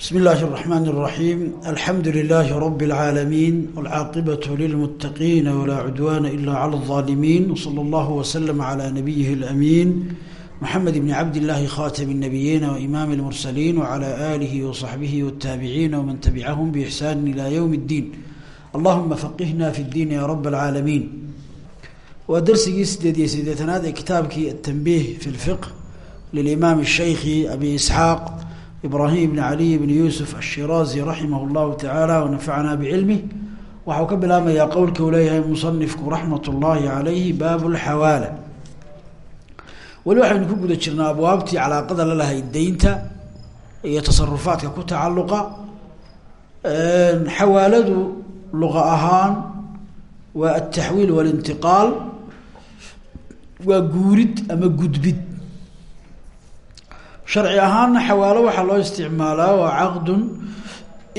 بسم الله الرحمن الرحيم الحمد لله رب العالمين والعاقبة للمتقين ولا عدوان إلا على الظالمين وصلى الله وسلم على نبيه الأمين محمد بن عبد الله خاتم النبيين وإمام المرسلين وعلى آله وصحبه والتابعين ومن تبعهم بإحسان إلى يوم الدين اللهم فقهنا في الدين يا رب العالمين ودرسي سديد سيدتنا كتابك التنبيه في الفقه للإمام الشيخ أبي إسحاق ibraahim bn caliy bn yuusuf ashiraazi raximah llahu tacaala wanafacnaa bicilmih waxau ka bilaabmayaa qowlka uu leeyahay musanifku raxmat ullaahi calayhi baabu lxawaala weli waxaynu ku guda jirnaa abwaabtii calaaqada la lahayd deynta iyo tasarufaadka ku tacaluqa xawaaladu luqa ahaan waa altaxwiil walintiqaal waa guurid ama gudbid sharci ahaanna xawaalo waxaa loo isticmaalaa waa caqdun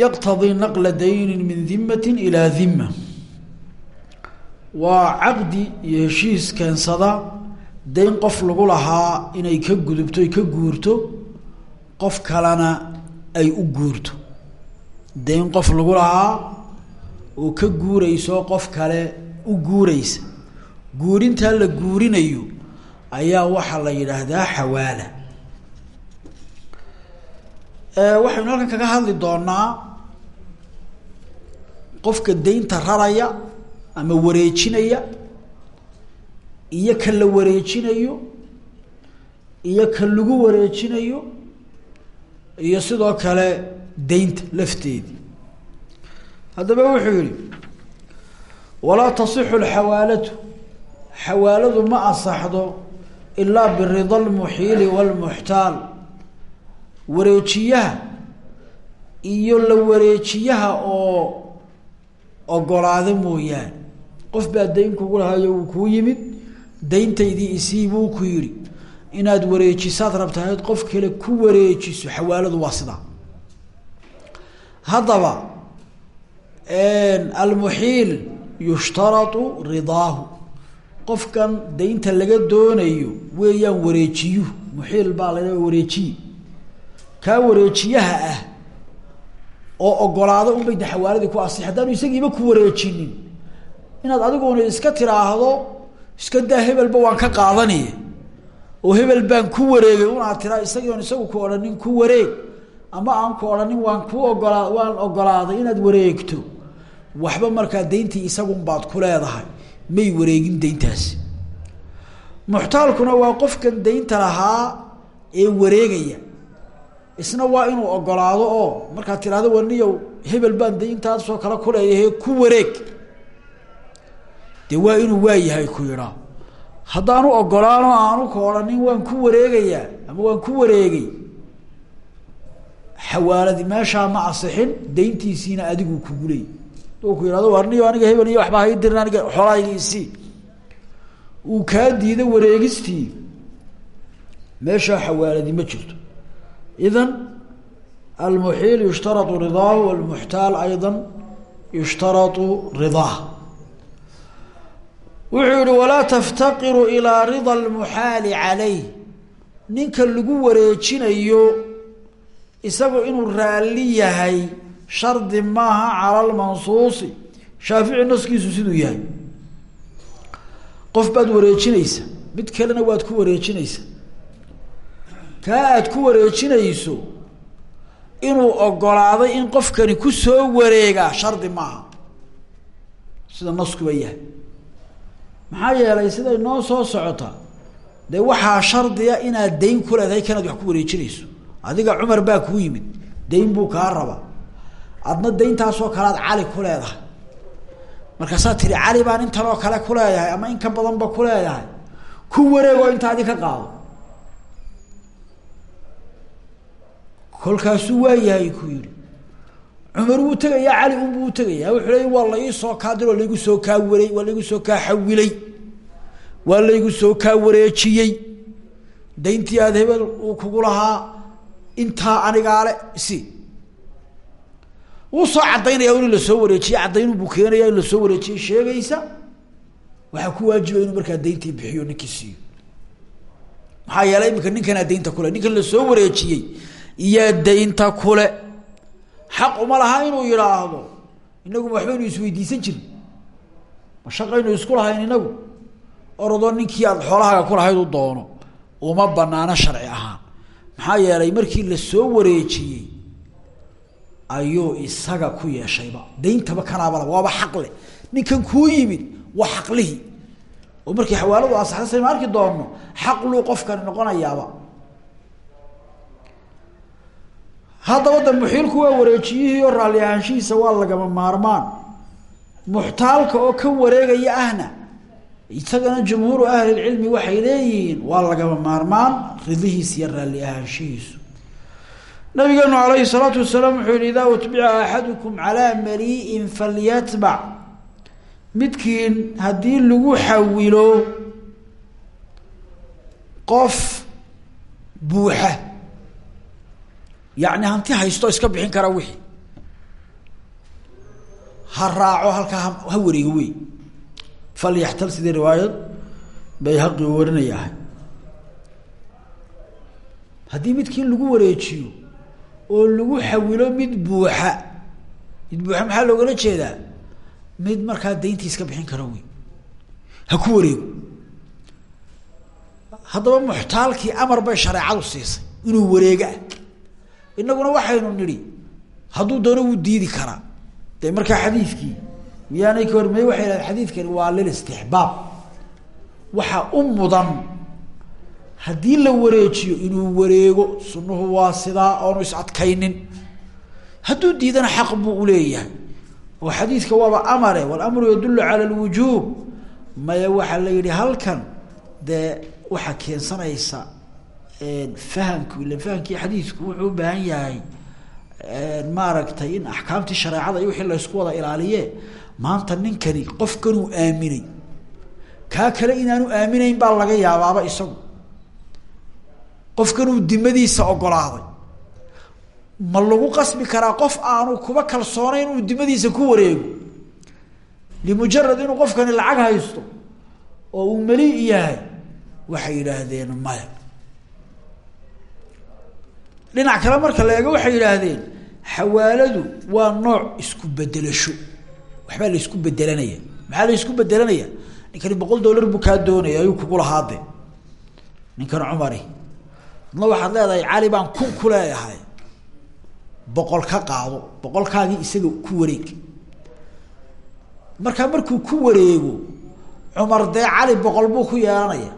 yaqtadii naqla daynin min dimati ilaa dima waa caqdi iyo heshiis keensada dayn qof lagu lahaa inay ka gudubto ay ka guurto qof kalena ay u guurto. Dayn qof lagu lahaa oo ka guurayso qof kale u guuraysa. Guurintaa la guurinayo ayaa waxaa la yidhaahdaa xawaala waxaynu halkan kaga hadli doonaa qofka daynta raraya ama wareejinaya iyo ka la wareejinayo iyo ka lagu wareejinayo iyo sidoo kale daynta lafteedii haddaba wuxuu yihi walaa tasixu alxawaalatu xawaaladu ma asaxdo ilaa birida almuxiili wاlmuxtaal wareejiyaha iyo la wareejiyaha oo ogolaada mooyaane. Qof baa dayn kugu lahayo uu kuu yimid dayntaydii isii buu ku yidhi inaad wareejisaad rabtahayd qof kale ku wareejiso xawaaladu waa sidaa. Haddaba almuxiil yushtaratu ridaahu. Qofkan daynta laga doonayo weeyaan wareejiyuhu muxiil baa la wareejiye kaa wareejiyaha ah oo ogolaado unbay de ku asix haddaanu isagiiba ku wareejinin inaad adiguna iska tiraahdo iska daa hebelba waan ka qaadaniye. Oo hebel baan ku wareegay unaad tiraa isagii on isagu ku odhanin ku wareeg. Ama aan ku odhanin waan ku ogolaa waan ogolaaday inaad wareegto. Waxba markaa dayntii isagunbaad ku leedahay. May wareegin dayntaasi muxtaalkuna waa qofkan daynta lahaa ee wareegaya isna waa inuu ogolaado oo markaad tirahdo waniyow hebel baan de intaasoo kale kuleeyahay ku wareeg. Dee waa inuu waayahay ku yidhaa. Haddaanu ogolaano aanu ka odhanin waan ku wareegayaa ama waan ku wareegay. Xawaaladi meeshaa ma asixin dayntiisiina adigu kugu leey u ku yihahdo warniyo aniga hebel iyo waxba haydirin aniga xoolahayga isii uu kaa diido wareegistii. Meeshaa xawaaladi ma jirto idan almuxiil yushtarau ridaahu walmuxtaal ayda yushtarau ridaah wuxuu yihi walaa taftaqiru ilaa rida almuxaali calayh ninka lagu wareejinayo isagu inuu raalli yahay shardi maaha cala lmansuusi shaafici naskiisu siduu yahay. Qof baad wareejinaysa mid kalena waad ku wareejinaysa kaa aada ku wareejinayso inuu ogolaaday in qofkani ku soo wareegaa shardi maaha. Sida naskuba yahay. Maxaa yeelay siday noo soo socota dee waxaa shardiya inaad dayn ku leedahay kanaad wax ku wareejinayso. Adiga cumar baa kuu yimid dayn buu kaa raba. Adna dayntaasoo kale aad cali ku leedahay. Markaasaa tiri cali baan intanoo kale ku leeyahay ama in ka badanba ku leeyahay. Ku wareegoo intaadi ka qaado kolkaasuu waayahay ku yihi cumar wuu tegayaa cali unbuu utegayaa wuxuu leey waa la iisoo kaadir waa laygu soo kaa waray waa laygu soo kaa xawilay waa laygu soo kaa wareejiyey dayntii aada hebel uu kugu lahaa intaa anigaale si. Wuu soo caddaynaya in la soo wareejiye caddayn buu keenaya in la soo wareejiyey. Sheegaysa waxaa ku waajiba inuu markaa dayntii bixiyo ninkii siiyo maxaa yeelay iminka ninkanaa daynta kule ninkan la soo wareejiyey iyaa daynta kule. Xaq uma laha inuu yidhaahdo inagu waxbaynu isweydiisan jirin. Ma shaqaynu isku lahayn inagu? Orodoo ninkii aada xoolahaaga ku lahayd u doono. Uma banaano sharci ahaan. Maxaa yeelay markii la soo wareejiyey ayuu isaga ku yeeshayba dayntaba kanaabala waaba xaqle ninkan kuu yimid waa xaqlihii oo markii xawaaladu asaxda saynu arki doonno xaqluu qofkani noqonayaaba haddaba da muxiilku waa wareejiyihii oo raalli ahaanshihiisa waa lagama maarmaan. Muxtaalka oo ka wareegaya ahna isagana jumhuuru ahlilcilmi waxay leeyihiin waa lagama maarmaan ridihiisa iyo raalli ahaanshihiisu. Nabigeenu alayhi salaatu wasalaam wuxuu yihi idaa utbica axadukum calaa malii'in falyatbac. Midkiin haddii lagu xawilo qof buuxa yacni hanti haysto iska bixin kara wixii. Ha raaco halkaa ha wareego wey falyaxtal sidii riwaayad bayhaqi uu warinaya ahay. Haddii midkii lagu wareejiyo oo lagu xawilo mid buuxa mid buuxa maxaa loogala jeedaa? Mid markaa dayntii iska bixin kara wey ha ku wareego haddaba muxtaalkii amar bay shareecadu siisay inuu wareegaa inaguna waxaynu nidhi hadduu doono wuu diidi karaa. Dee markaa xadiidkii miyaanay ka hormeye waxay dhahdeen xadiidkani waa lilistixbaab waxaa u mudan haddii la wareejiyo inuu wareego sunuhu waa sidaa oonu is adkaynin. Hadduu diidana xaq buu uleeyahay oo xadiidka waaba amare walamru yadullu cala lwujuub maya waxaa la yihi halkan dee waxaa keensanaysa fahamku ila fahamkii xadiidku wuxuu u baahan yahay maaragtay in axkaamtii shareecada iyo wixii laysku wada ilaaliye. Maanta ninkani qofkanuu aaminay. Kaa kale inaanu aaminayn baa laga yaabaaba isagu. Qofkanuu dimadiisa ogolaaday. Ma lagu qasbi karaa qof aanu kuba kalsoonayn inuu dimadiisa ku wareego? Limujarad inuu qofkani lacag haysto oo uu mali yahay waxay yidhaahdeen maya dhinac kale marka la eego waxay yidhaahdeen xawaaladu waa nooc isku bedelasho waxbaa la isku bedelanaya maxaa la isku bedelanaya ninkani boqol dollar buu kaa doonaya ayuu kugu lahaade. Ninkan cumari adna waxaad leedahay cali baan kun ku leeyahay boqol ka qaado boqolkaagii isaga ku wareeg. Markaa markuu ku wareego cumar dee cali boqol buu ku yeelanaya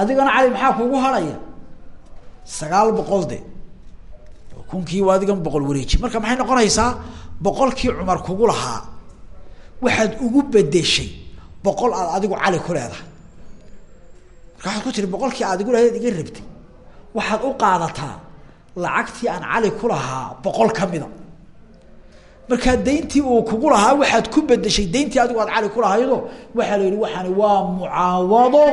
adigana cali maxaa kugu harhaya sagaal boqol de. Kunkii adigan boqol wareeji. Marka maxay noqonaysaa? Boqolkii cumar kugu lahaa. Waxaad ugu bedeshay boqol aad adigu cali ku leedahay. Marka waxaad ku tiri boqolkii aad igu lahayd iga rabtay. Waxaad u qaadataa lacagtii aan cali ku lahaa boqol kamida markaa dayntii uu kugu lahaa waxaad ku bedeshay dayntii adigu aad cali ku lahaydo waxaa la yihi waxaani waa mucaawado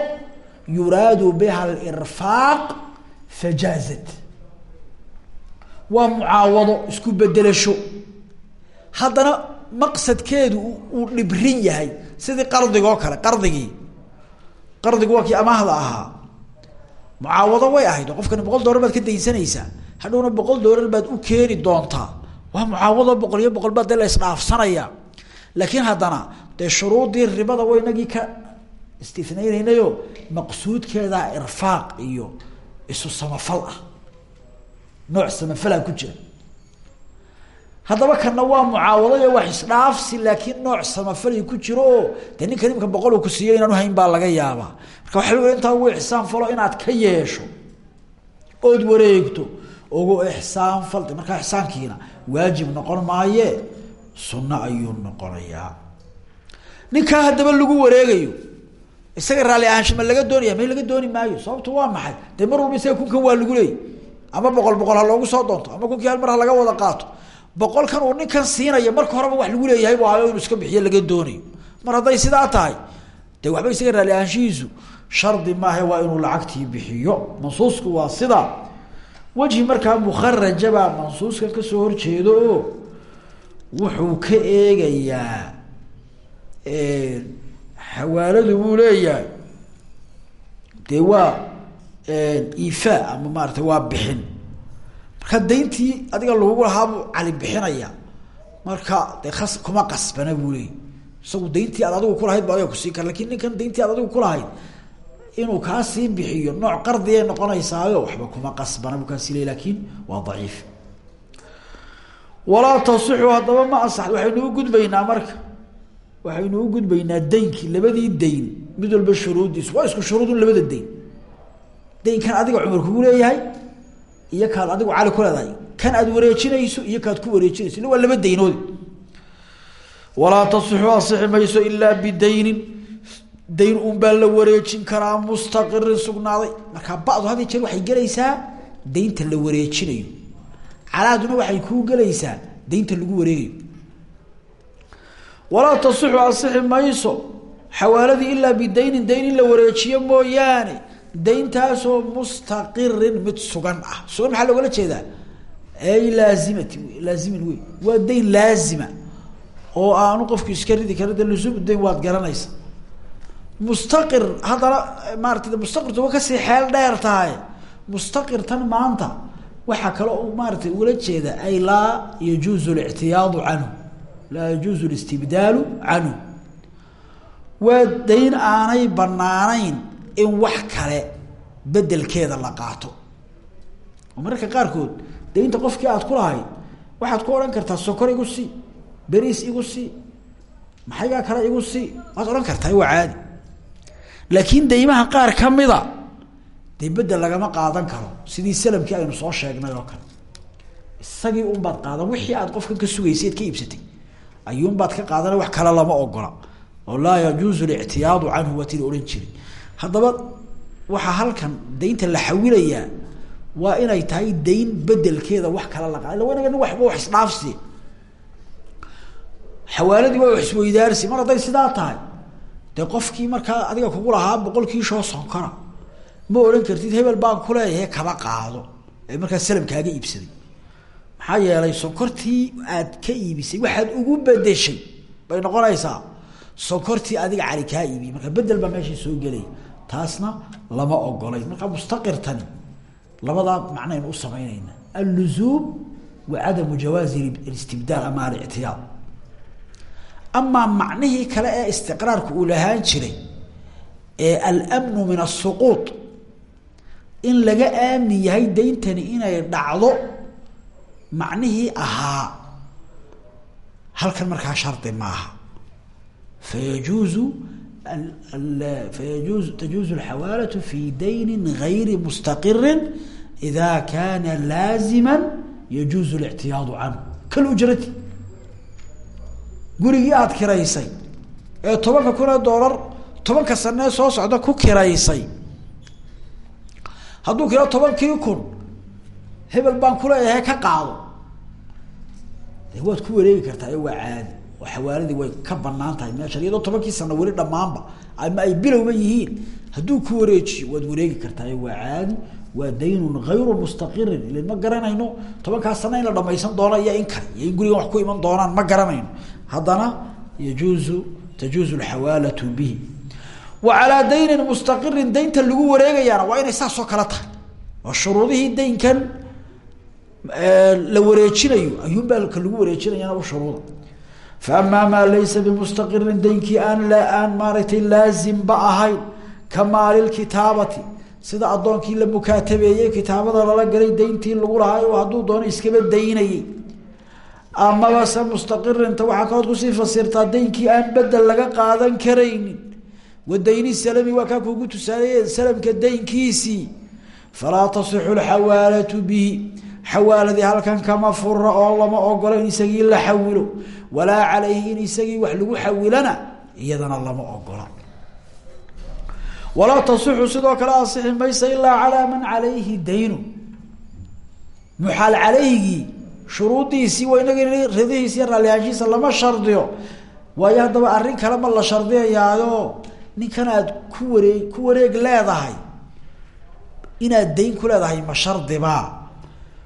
yuraadu biha alirfaaq fajaazat waa mucaawado isku bedelasho haddana maqsadkeedu uu dhibrin yahay sidii qardigoo kale qardigii qardigu waa kii amaahda ahaa mucaawado way ahayd oo boqol dollar baad ka daynsanaysaa hadhowna boqol dollar baad u keeni doontaa waa mucaawado boqol iyo boqol baa dee la isdhaafsanaya laakiin haddana dee shuruudii ribada wa inagii ka istinaynaynayoo maqsuudkeedaa irfaaq iyo isu samafal ah. Nooc samafalaa ku jira. Haddaba kana waa mucaawadayo wax isdhaafsi laakiin nooc samafali ku jiro oo dee ninkan imika boqol uu ku siiyo inaan uhayn baa laga yaabaa. Marka waxa lagu intaa ugu ixsaan falo inaad ka yeesho ood wareegto ugu ixsaan fal de markaa ixsaankiina waajib noqon maaye sunno ayuu noqonayaa. Ninkaa haddaba lagu wareegayo isaga raalli ahaansha ma laga doonaya? Ma laga dooni maayo? Sababtu waa maxay? Dee mar walba isaga kunkan waa lagu leeyay? Ama boqol boqol ha loogu soo doonto? Ama kunkii hal mar ha laga wada qaato? Boqolkan uu ninkan siinaya marka horeba wax lagu leeyahay bu ahayo iska bixiyo laga doonayo. Mar hadday sidaa tahay dee waxba isaga raalli ahaanshihiisu shardi maahe waa inuu lacagtii bixiyo. Mansuusku waa sidaa. Wejhi markaa mukharaja baa mansuuskan ka soo horjeedo. Oo wuxuu ka eegayaa xawaaladu buu leeyahay. Dee waa ifaa ama maarata waa bixin. Marka dayntii adiga lagugu lahaabuu cali bixinaya. Marka dee kas kuma qasbana buu leey isagu dayntii aad adigu kulahayd ba adiga ku sii kara laakiin ninkan dayntii aad adigu kulahayd inuu kaa sii bixiyo nooc qardigay noqonaysaayo waxba kuma qasbana buu kaasi leey laakin waa daciif. Walaa tasixu haddaba ma asax waxaynu u gudbaynaa marka waxaynu u gudbaynaa daynkii labadii dayn mid walba shuruuddiisu waa isku shuruudun labada dayn. Daynkan adiga cumar kugu leeyahay iyo kaad adigu cali ku leedahay. Kan aad wareejinayso iyo kaad ku wareejinayso illa waa laba daynoodi walaa tasixu asixi mayso ilaa bidaynin. Dayn un baa la wareejin karaa mustaqirin sugnaaday. Markaa badu had jeer waxay gelaysaa daynta la wareejinayo. Calaaduna waxay kuu gelaysaa daynta lagu wareegayo walaa tasixu asixi mayso. Xawaaladii ilaa bidaynin dayn in la wareejiyo mooyaane dayntaasoo mustaqirin mid sugan ah. Sugan maxaa loogala jeedaa? Ay laazimati laazimin wey. Waa dayn laazima oo aanu qofku iska ridi kara de lusuum dayn waad garanaysa mustaqir haddana maarata mustaqirtu wa ka sii xeel dheer tahay. Mustaqir tan maanta waxaa kale u maaratay ugala jeeda ay laa yajuuzu lictiyaadu canhu laa yajuuzu listibdaalu canhu. Waa dayn aanay banaanayn in wax kale bedelkeeda la qaato. Mararka qaarkood daynta qofkii aad ku lahayd waxaad ku odhan kartaa sokor igu sii beriis igu sii maxaygaa kale igu sii waad odhan kartaa waa caadi. Laakiin daymaha qaar kamida dee bedel lagama qaadan karo sidii salamkii aynu soo sheegnay oo kale. Isagii unbaad qaadan wixii aad qofkan ka sugaysay ka iibsatay ayuunbaad ka qaadana wax kale lama ogola. Oo laa yajuuzu lictiyaadu canhu waa tila odhan jiray. Haddaba waxaa halkan daynta la xawilayaa waa inay tahay dayn bedelkeeda wax kale la qaada. Illa waba wax isdhaafsi. Xawaaladii waa wax isweydaarsi. Mar hadday sidaa tahay dee qofkii markaa adiga kugu lahaa boqolkii shoo sonkona ma odhan kartid hebel baan kuleeyahay kaba qaado. Ee markaa salamkaaga iibsaday maxaa yeelay sonkortii aad ka iibisay waxaad ugu bedeshay bay noqonaysaa sonkortii adiga cali kaa iibiyey. Marka bedel baa meesha soo gelaya taasna lama ogolay markaa mustaqirtani labadaa macnaynu u samaynayna. Alluzuum wa cadamu jawaazi alistibdaal ama alictiyaad. Amaa macnihii kale ee istiqraarku uu lahaan jiray ee almnu min asuquud in laga aamin yahay dayntani inay dhacdo macnihii ahaa. Halkan markaa shardi maaha. Fayajuuzu fayajuuz tajuuzu alxawaalatu fi dayni gayri mustaqirin ida kana laazima yajuuzu اlictiyaadu canhu. Kalujrati gurigii aada kiraysay ee tobanka kun ee doolar tobanka sanee soo socda ku kiraysay. Hadduu kiro tobankii kun hebel baan kuleeyahay ka qaado. Waad ku wareegi kartaa waa caadi. Oo xawaaladii way ka bannaan tahay. Meeshan iyadoo tobankii sano weli dhammaanba ama ay bilowba yihiin hadduu ku wareejiyo waad wareegi kartaa. Waa caadi waa daynun hayru mustaqirin. Ilan ma garanayno tobankaas sana in la dhamaysan doono iyo in kale. Iyo in gurigan wax ku iman doonaan ma garanayno. Haddana yajuuzu tajuuzu alxawaalatu bihi. Wa daynin mustaqirin daynta lagu wareegayaana waa inay saas oo kale tahay. Oo shuruudihii daynkan la wareejinayo ayuunbaa ka lagu wareejinayana u shuruuda. Fa amaa maa laysa bimustaqirin daynkii aan aan maaragtay laazimba ahayn ka maalilkitaabati sida addoonkii la mukaatabeeyey kitaabada lala galay dayntii lagu lahaa oo hadduu doono iskaba daynayey. Amaba se mustaqirinta waxaa kalood ku sii fasirtaa daynkii aan bedel laga qaadan karaynin. Wa dayni salami waa kaa kuugu salamka daynkiisii. Falaa tasixu lxawaalatu bihi xawaaladii halkan kama fura oo lama ogola in isagii la xawilo. Walaa calayhi in isagii wax lagu xawilana iyadana lama ogola walaa tasixu sidoo kale asixi maysa ilaa calaa man calayhi daynu. Muxaal calayhigii shuruudiisii waa inagi ridihiisa iyo raallihaanshihiisa lama shardiyo. Waayo haddaba arrin kale ma la shardiyayaayo. Ninkan aad ku wareeg ku wareeg leedahay. Inaad dayn ku leedahay ma shardibaa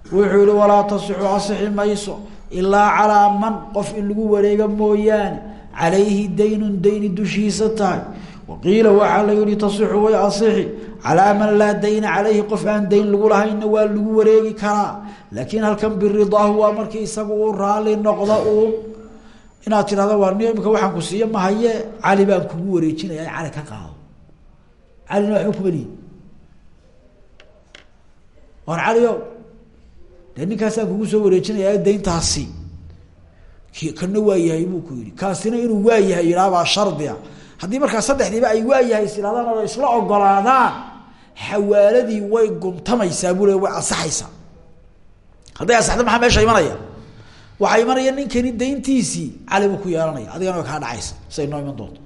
wuxuu yihi walaa tasixu asixi mayso ilaa calaa man qof in lagu wareega mooyaane calayhi daynun dayni dushiisa tahay. Waqiila waxaa la yihi tasixu way asixi calaa man laa dayna calayhi qof aan dayn lagu lahaynna waa lagu wareegi karaa. Laakiin halkan biridaahu waa markii isagu uu raali noqdo uun inaad tidhahdo waa ni imika waxaan ku siiye mahaye cali baan kugu wareejinaya cali ka qaado. Calina waxba kumalihi war calio dee ninkaasaan kugu soo wareejinaya dayntaasi. Kana waayahay buu ku yihi kaasina inuu waayahay yidhaabaa shardia haddii markaa saddexdiiba ay waayahay is oo isla ogolaadaan xawaaladii way gumtamaysaa buu le way ansaxaysaa. Hadday ansaxda maxaa meesha imanaya? Waxaa imanaya ninkani dayntiisii cali buu ku yeelanaya. Adigana way kaa dhacaysa siay noo iman doonto.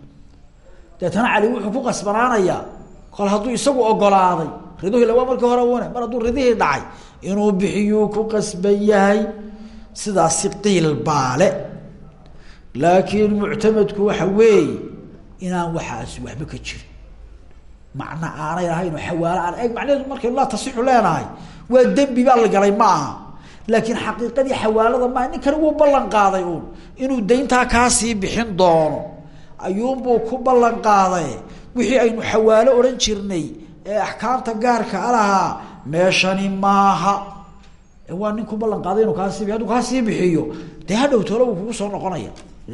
Deetana cali wuxuu ku qasbanaanayaa kol hadduu isagu ogolaaday riduhii lawaa markii hore une mar hadduu ridihii dhacay inuu bixiyuu ku qasban yahay sidaasi qiil baale. Laakiin muctamadku waxa weeye inaan waxaasi waxba ka jirin. Macna aanay lahayn oo xawaalo aan eg macnaheedu markaynu laa tasixu leenahay waa dembi baa la galay ma aha. Laakiin xaqiiqadii xawaalada maaha ninkani wuu ballan qaaday uun. Inuu dayntaa kaasii bixin doono ayuunbuu ku ballan qaaday. Wixii aynu xawaalo odhan jirnay ee axkaamta gaarka alahaa meeshani maaha. Waa nin ku ballan qaaday inuu kaasii haduu kaasii bixiyo dee hadhow tole wuu kugu soo noqonaya.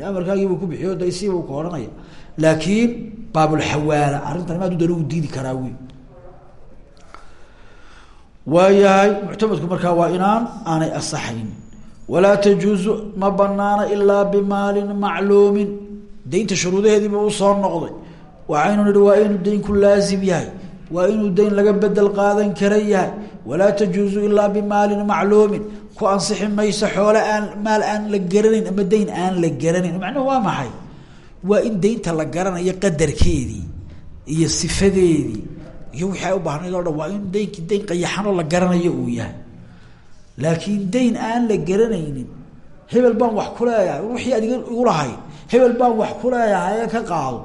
Amarkaagiibuu ku bixiyo daysiibuu ku odhanaya. Laakiin baabulxawaala arrintan maadu dana u diidi karaa wy waayahay muctamadku markaa waa inaan aanay asaxayn. Walaa tajuuzu ma banaana ilaa bimaalin macluumin. Daynta shuruudaheediiba u soo noqday. Waxaynu nihi waa inuu daynku laazim yahay waa inuu dayn laga bedel qaadan kara yahay. Walaa tajuuzu ilaa bimaalin macluumin. Ku ansixi mayso xoole aan maal aan la garanayn ama dayn aan la garanayn. Macnuhu waa maxay? Waa in daynta la garanayo qadarkeedii iyo sifadeedii iyo wixii ay u baahnayd o dhan. Waa in daynkii dayn qayaxanoo la garanayo uu yahay. Laakiin dayn aan la garanaynin hebel baan wax ku leeyahay. Wixii adiga hebel baan wax ku ka qaado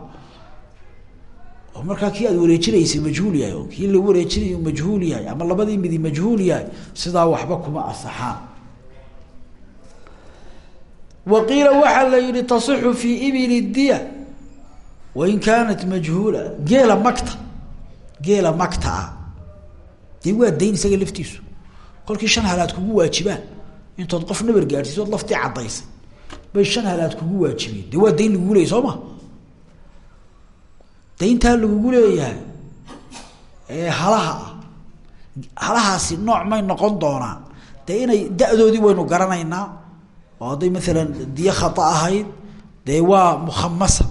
oo markaa kii aad wareejinaysay majhuul yahay oo kii la wareejinayo majhuul yahay ama labadii midi majhuul yahay sidaa waxba kuma asaxaan. Wa qiila waxaa la yihi tasixu fii ibili diya wain kaanat majhuula. Geela makta geela makta ah. Dee waa dayn isaga laftiisu. Kolkii shan halaad kugu waajibaan. Intood qof nabar gaadhsiiso ood laftii caddaysay bay shan halaad kugu waajibeen. Dee waa dayn lagugu leeyay soo ma dayntaa lagugu leeyahay ee halaha ah. Halahaasi nooc may noqon doonaan dee inay da-doodii waynu garanaynaa. Oo hadday maalan diyo khata ahayd dee waa mukhamasa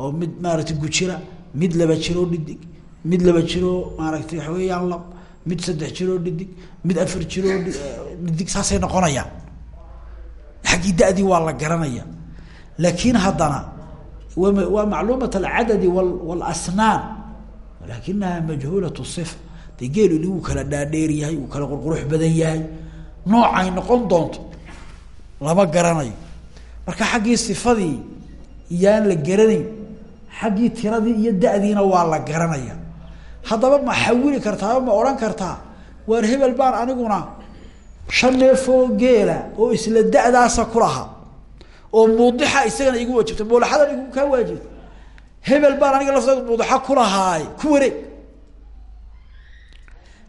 oo mid maaragtay gujira mid laba jiroo dhidig mid laba jiroo maaragtay waxa weeyaan lab mid saddex jiroo dhidig mid afar jiroo dhidig saasay noqonayaan. Xaggii da-dii waa la garanaya laakiin haddana waa macluumat alcadadi walasnaan walakinaha majhuulat sifa dee geelu li wuu kala dhaadheer yahay wuu kala qurqurux badan yahay noocay noqon doonto lama garanayo marka xaggii sifadii iyaan la garanayn xaggii tiradii iyo da-diina waa la garanaya haddaba ma xawili kartaa ma odhan kartaa waar hebel baan aniguna shan neefoo geela oo isla da-daasa ku lahaa oo muudixa isagana igu waajibta muulaxadan igu kaa waajibta. Hebel baan aniga lafteeda muudixa kulahaay ku wareeg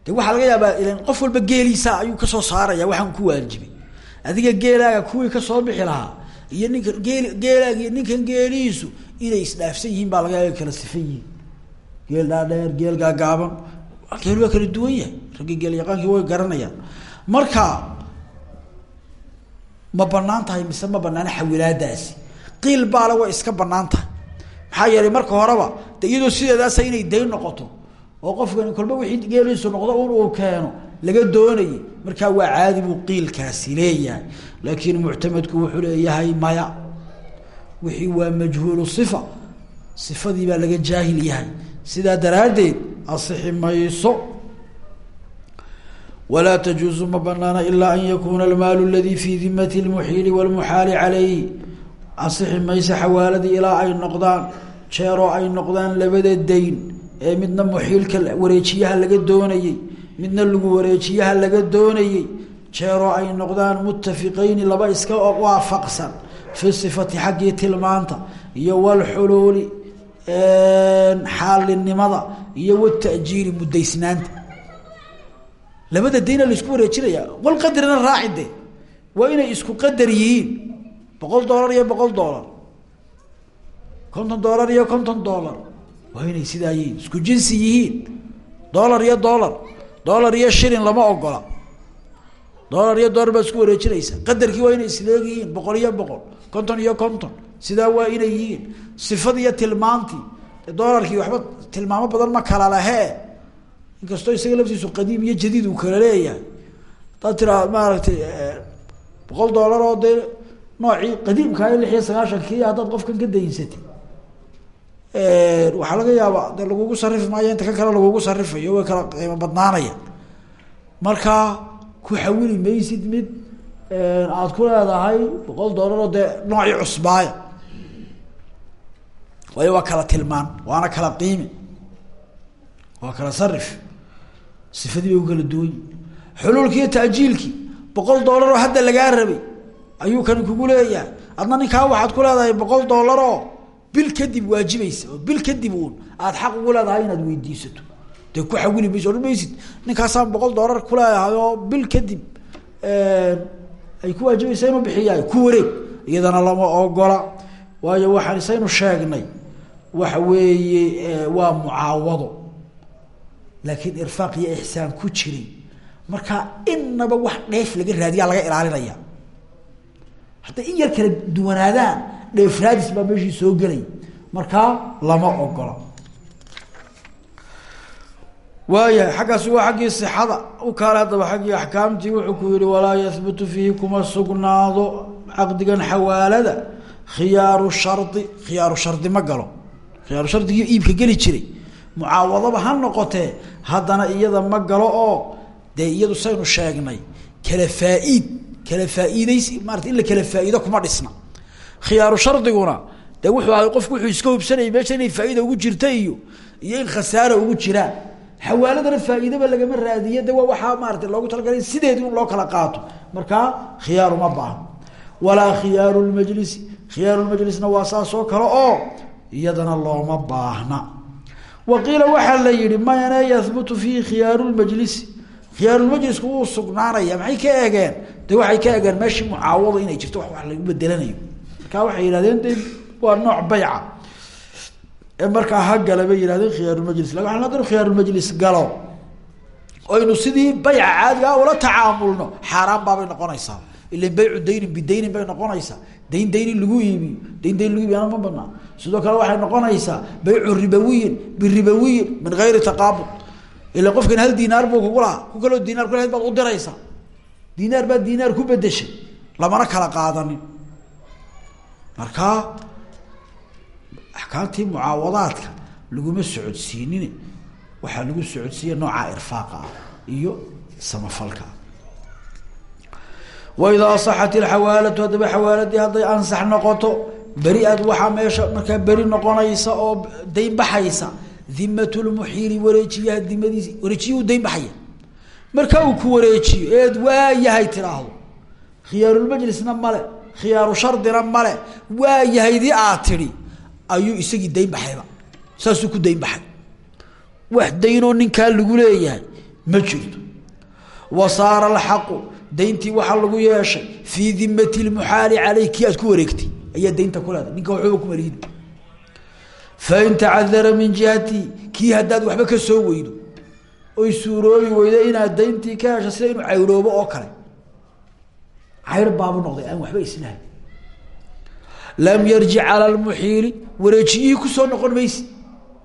de waxaa laga yaabaa ilan qof walba geeliisa ayuu ka soo saaraya waxaan ku waajibay. Adiga geelaaga kuwii ka soo bixi lahaa iyo ninka geel geelaaga ninkan geelihiisu inay isdhaafsan yihiin baa laga yaaba kala sifan yihiin. Geel dhaadheer geel gaagaaban geel waa kala duwan yahay. Raggii geel yaqaankii way garanayaan. Marka ma bannaan tahay mise ma banaana xawilaadaasi qiil baale way iska bannaan tahay. Maxaa yeelay marka horeba de iyadoo sideedaasa inay dayn noqoto oo qofkan kolba wixii geeliisu noqdo un uu keeno laga doonayay markaa waa caadi buu qiilkaasi leeyahay. Laakiin muctamadku wuxuu leeyahay maya wixii waa majhuulu sifa sifadii baa laga jaahil yahay. Sidaa daraaddeed asixi mayso walaa tajuuzu ma banaana ilaa an yakuuna almaalu aladii fii dimati lmuxiili walmuxaali calayhi asixi mayse xawaaladii ilaa ay noqdaan jeeroo ay noqdaan labada dayn ee midna muxiilka wareejiyaha laga doonayey midna lagu wareejiyaha laga doonayey jeeroo ay noqdaan mutafiqeyni laba iska waafaqsan fi sifati xaggii tilmaanta iyo walxuluuli xaalinimada iyo watajiiri muddaysnaanta labada dayna la isku wareejinaya wal qadarina raaci de waa inay isku qadar yihiin. Boqol dollar iyo boqol dollar. Konton dollar iyo konton dollar. Waa inay sidaa yihiin. Isku jinsi yihiin. Dollar iyo dollar. Dollar iyo shilin lama ogola. Dollar iyo dollar baad isku wareejinaysa. Qadarkii waa inay isleeg yihiin. Boqol iyo boqol. Konton iyo konton. Sidaa waa inay yihiin. Sifad iyo tilmaantii. Dolarkii waxba tilmaamo badan ma kala lehe inkastoo isaga laftiisu qadiim iyo jadiid uu kala leeyahay. Hadaad tiraa maaragtay boqol dollar oo dee noocii qadiimkaa lix iyo sagaashankii haddaad qofkan ka dayinsatay waxaa laga yaabaa de lagugu sarifi maayo inta kan kale lagugu sarifayo way kala qiimo badnaanaya markaa ku xawili maysid mid aada ku leedahay boqol dollar oo dee noocii cusbaaya waayo waa kala tilmaan waana kala qiimi waa kala sarif sifadii bay ku kala duwanyi xuluulki iyo ta'jiilkii boqol dollar oo hadda lagaa rabay ayuu kani kugu leeyahay. Adna ninkaa waxaad ku leedahay boqol dollar oo bil kadib waajibaysa oo bil kadib uun aada xaq ugu leedahay inaad weydiisato. Dee ku xawili mayso odhan maysid. Ninkaasaan boqol dollar kuleeyahay oo bil kadib ay ku waajibaysa inuu bixiyaay ku wareeg. Iyadana lama ogola. Waayo waxaan isaynu sheegnay waxa weeye waa mucaawado laakiin irfaaq iyo ixsaan ku jiray marka inaba wax dheef laga raadiyaa laga ilaalinaya. Hadday in yar kala duwanaadaan dheef raadis baa meeshii soo gelay. Markaa lama ogola. Waayahay xaggaasi waa xaggii sixada. U kaale haddaba xaggii axkaamtii wuxuu ku yihi walaa yahbutu fiihi kuma sugnaado caqdigan xawaalada khiyaaru shardi. Khiyaaru shardi ma galo. Khiyaaru shardigii iibka geli jiray mucaawadaba ha noqotee haddana iyada ma galo oo dee iyadu saynu sheegnay kala faa-iid kala faa-iideys maarata in la kala faa-iido kuma dhisna. Khiyaaru shardiguna dee wuxuu ahay qofku wuxuu iska hubsanayay meesha inay ugu jirta iyo in khasaara ugu jiraan xawaaladana faa-iidaba lagama raadiyo de waa waxaa maarata loogu talagalay sideedii un loo kala qaato. Markaa khiyaaru ma baahno walaa khiyaaru lmajlisi khiyaaru lmajlisna waa saas oo kale oo iyadana looma baahna wa qiila waxaa la yihi mayane yahbutu fiihi khiyaaru lmajlisi khiyaarulmajlisku wuu sugnaanaya maxay ka eegeen? De waxay ka eegeen meeshii mucaawado inay jirto wax wax lagu bedelanayo markaa waxay yihahdeen de waa nooc bayca. Markaa ha gala bay yihahdeen khiyaarulmajlis laakiin waxan hadanu khiyaarulmajlis galo. Oynu sidii bayca caadigaa ula tacaamulno. Xaaraan baabay noqonaysaa. Ilan baycu daynin bidaynin bay noqonaysaa dayn dayn in lagu iibiyo dayn dayn lagu iibiyo ma banaa sidoo kale waxay noqonaysaa baycu ribawiyin biribawiyin min gayri taqaabud. Ila qofkan hal dinaar buu kugu lahaa. Ku kaloo dinaar ku baad u diraysaa. Dinaar baad dinaar ku bedeshay lamana kala qaadanin. Markaa axkaamtii mucaawadaadka laguma socodsiinin waxaa lagu socodsiiya nooca irfaaqa ah iyo samafalka waidaa asaxat ilxawaalatu haddaba xawaaladii hadday ansax noqoto beri-ad waxaa meesha markaa beri noqonaysa oo dayn baxaysa dimat lmuxiili wareejiyaha dimadiis wareejiyuu dayn baxaya marka uu ku wareejiyo eed waayahay tidhaahdo khiyaarulmajlisna male khiyaaru shardina male waayahaydii aad tidhi ayuu isagii dayn baxayba saasuu ku dayn baxay wax daynoo ninkaa lagu leeyahay ma jirto wa saara dayntii waxaa lagu yeeshay fii dimati lmuxaali caleyh kii aad ku wareegtay. Ayaa daynta ku leedahay. Ninka waxbaba ku malihin fain tacadara min jihatihi kii haddaad waxba ka soo weydo oy suuroobi weydo inaad dayntii ka hesho sida inuu cayroobo oo kale. Cayr baabu noqday aan waxba islahay lam yarjic cala lmuxiili wareejiyihii ku soo noqon maysi.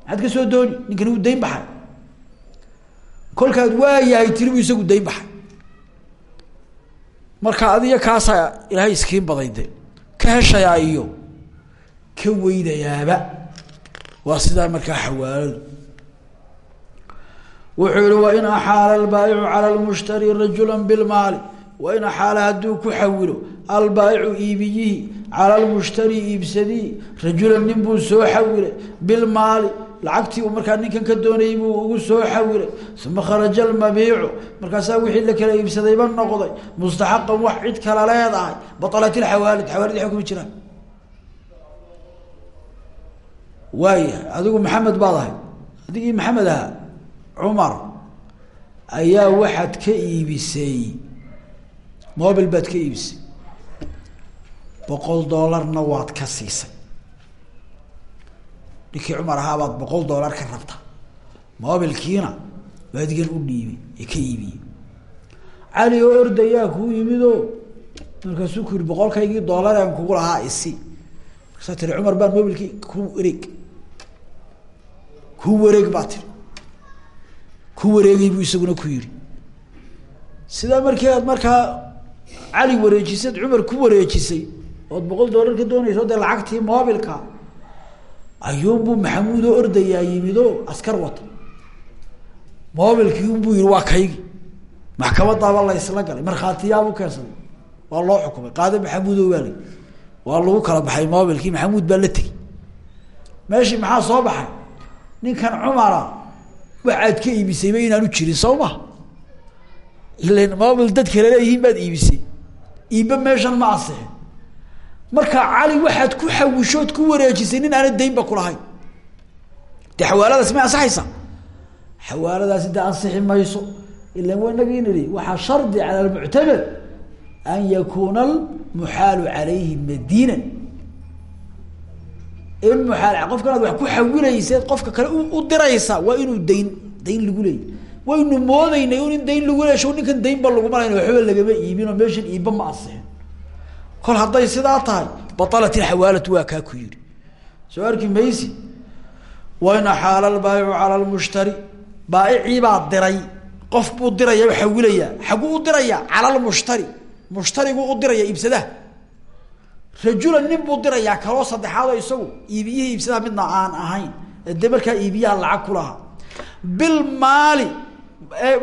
Maxaad ka soo dooni ninkan wuu dayn baxay. Kolkaad waayahay tiri buu isagu dayn baxay marka adiga kaasaa ilaahay iskiin baday ka heshayaa iyo ka weydayaaba waa sidaa markaa xawaaladu. Wuxuu yihi wain axaala albaayicu cala lmushtari rajula bilmaali wain axaala hadduu ku xawilo albaayicu iibiyihii cala lmushtari iibsadii rajulan nin buu soo xawilay bilmaali lacagtii uu markaa ninkan ka doonayay buu ugu soo xawilay. Uma kharaja almabiicu. Markaasaa wixii la kala iibsadayba noqday. Mustaxaqan wax cid kala leedahay. Batalat ilxawaalid xawaalid ay kuma jiraan. Waaya adigu maxamed baad ahay. Adigii maxamed ahaa cumar ayaa waxaad ka iibisay. Mobil baad ka iibisay. Boqol doolarna waad ka siisay ninkii cumar ahaabaad boqol doolar ka rabta. Mobilkiina waadigan u dhiibay ee ka iibiyey cali oo ordayaa kuu yimid o markaasuu ku yihi boqolkaygii doolareen kugu lahaa isi. Markaasaa tiri cumar baan mobilkii ku wareeg. Ku wareeg baa ku wareegay buu isaguna ku yihi sidaa markii aad markaa cali wareejisad cumar ku wareejisay ood boqol doolar ka doonayso dee lacagtii mobilka ayuunbuu maxamuud oo ordayaa yimid o askar wata mobilkii unbuu yihi waa kaygi maxkamadaaba la ysla galay. Markhaatiyaabu keensaday waa loo xukumay. Qaade maxamuud o waali waa lagu kala baxay mobilkii maxamuud baa la tegey. Meeshii maxaa soo baxay? Ninkan cumara waxaad ka iibisayba inaanu jirin soo ma? Ilan mobil dad kale leeyihiin baad iibisay. Iibba meeshan ma ansixin marka cali waxaad ku xawishood ku wareejisay nin aana daynba kulahayn dee xawaaladaas may ansaxaysa? Xawaaladaasi dee ansixi mayso. Ilan wanagii nidhi waxaa shardi cala almuctamad an yakuuna almuxaalu calayhi madiinan. In muaal qofkan aad wax ku xawilayseed qofka kale u diraysa waa inuu dayn dayn lagu leeyay. Waynu moodeynay un in dayn lagu leesho ninkan daynba laguma layn waxba lagama iibin oo meeshan iibba ma ansixin kol hadday sidaa tahay batalat ilxawaalatu waa kaa ku yidhi. Soo arki maysi wain axaala albaayicu cala lmushtari baayiciibaa diray qof buu diraya xawilayaa xaguu u diraya cala lmushtari mushtariguu u diraya iibsadaha. Rajulan nin buu dirayaa kaloo saddexaad oo isagu iibiyihii iibsadaha midna aan ahayn de markaa iibiyaha lacag ku lahaa. Bilmaali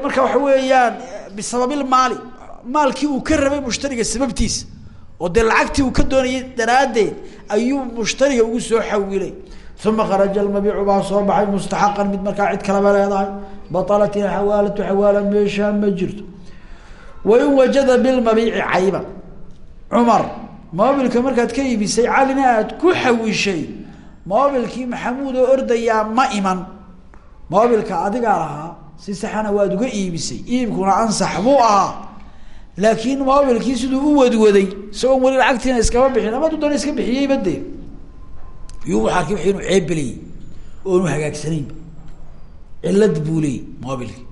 marka waxa weeyaan bisababilmaali maalkii uu ka rabay mushtariga sababtiisa oo dee lacagtii uu ka doonayay daraaddeed ayuu mushtariga ugu soo xawilay. Uma kharaja almabiicu baa soo baxay mustaxaqan mid markaa cid kalaba leedahay. Batalat ilxawaalatu xawaala meeshaa ma jirto. Wain wajada bilmabiici cayban. Cumar mobilka markaad ka iibisay calina aad ku xawishay. Mobilkii maxamuud oo ordayaa ma iman. Mobilka adigaa lahaa si saxana waad uga iibisay. Iibkuna ansax buu ahaa laakiin mobilkii siduu u wadwaday isagoon weli lacagtiina iskama bixin ama doona iska bixiyeyba dee. Yuu arkay wa inuu ceebbeleyey oonu hagaagsanaynba cilad buu leeyay mobilkii.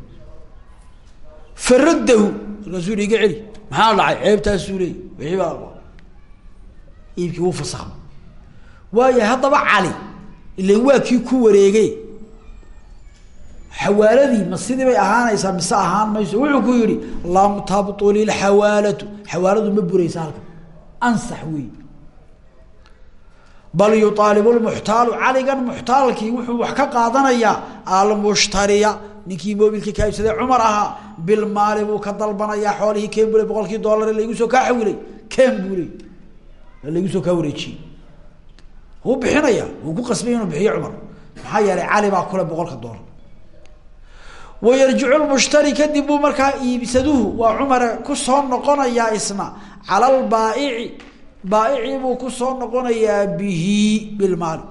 Faradahu markaasuu iga celi. Maxaa dhacay? Ceebtaasuu leeyay. Wixii baa iibkii wuu fasakma waayo haddaba cali ilan waa kii ku wareegay xawaaladii ma sidii bay mise ahaan mayso? Wuxuu ku yihi lam tabtul ilxawaalatu xawaaladu ma buraysa halkan. Ansax wey bal yuaalibu lmuxtaalu caligan muxtaalkii wuxuu wax ka qaadanayaa almushtariya. Ninkii mobilkii ka iibsaday cumar ahaa bilmaali buu ka dalbanayaa xoolihii keen bule boqolkii dollar laigu soo kaa xawilay. Keen buu le laigu soo kaa wareejiyey. Wuu bixinaya wuu ku qasbay inuu bixiyo cumar. Maxaa yeelay cali baa kule boqolka dollar wayarjicu lmushtari kadib buu markaa iibsaduhu waa cumare ku soo noqonayaa isna cala lbaaici baaicii buu ku soo noqonayaa bihi bilmaali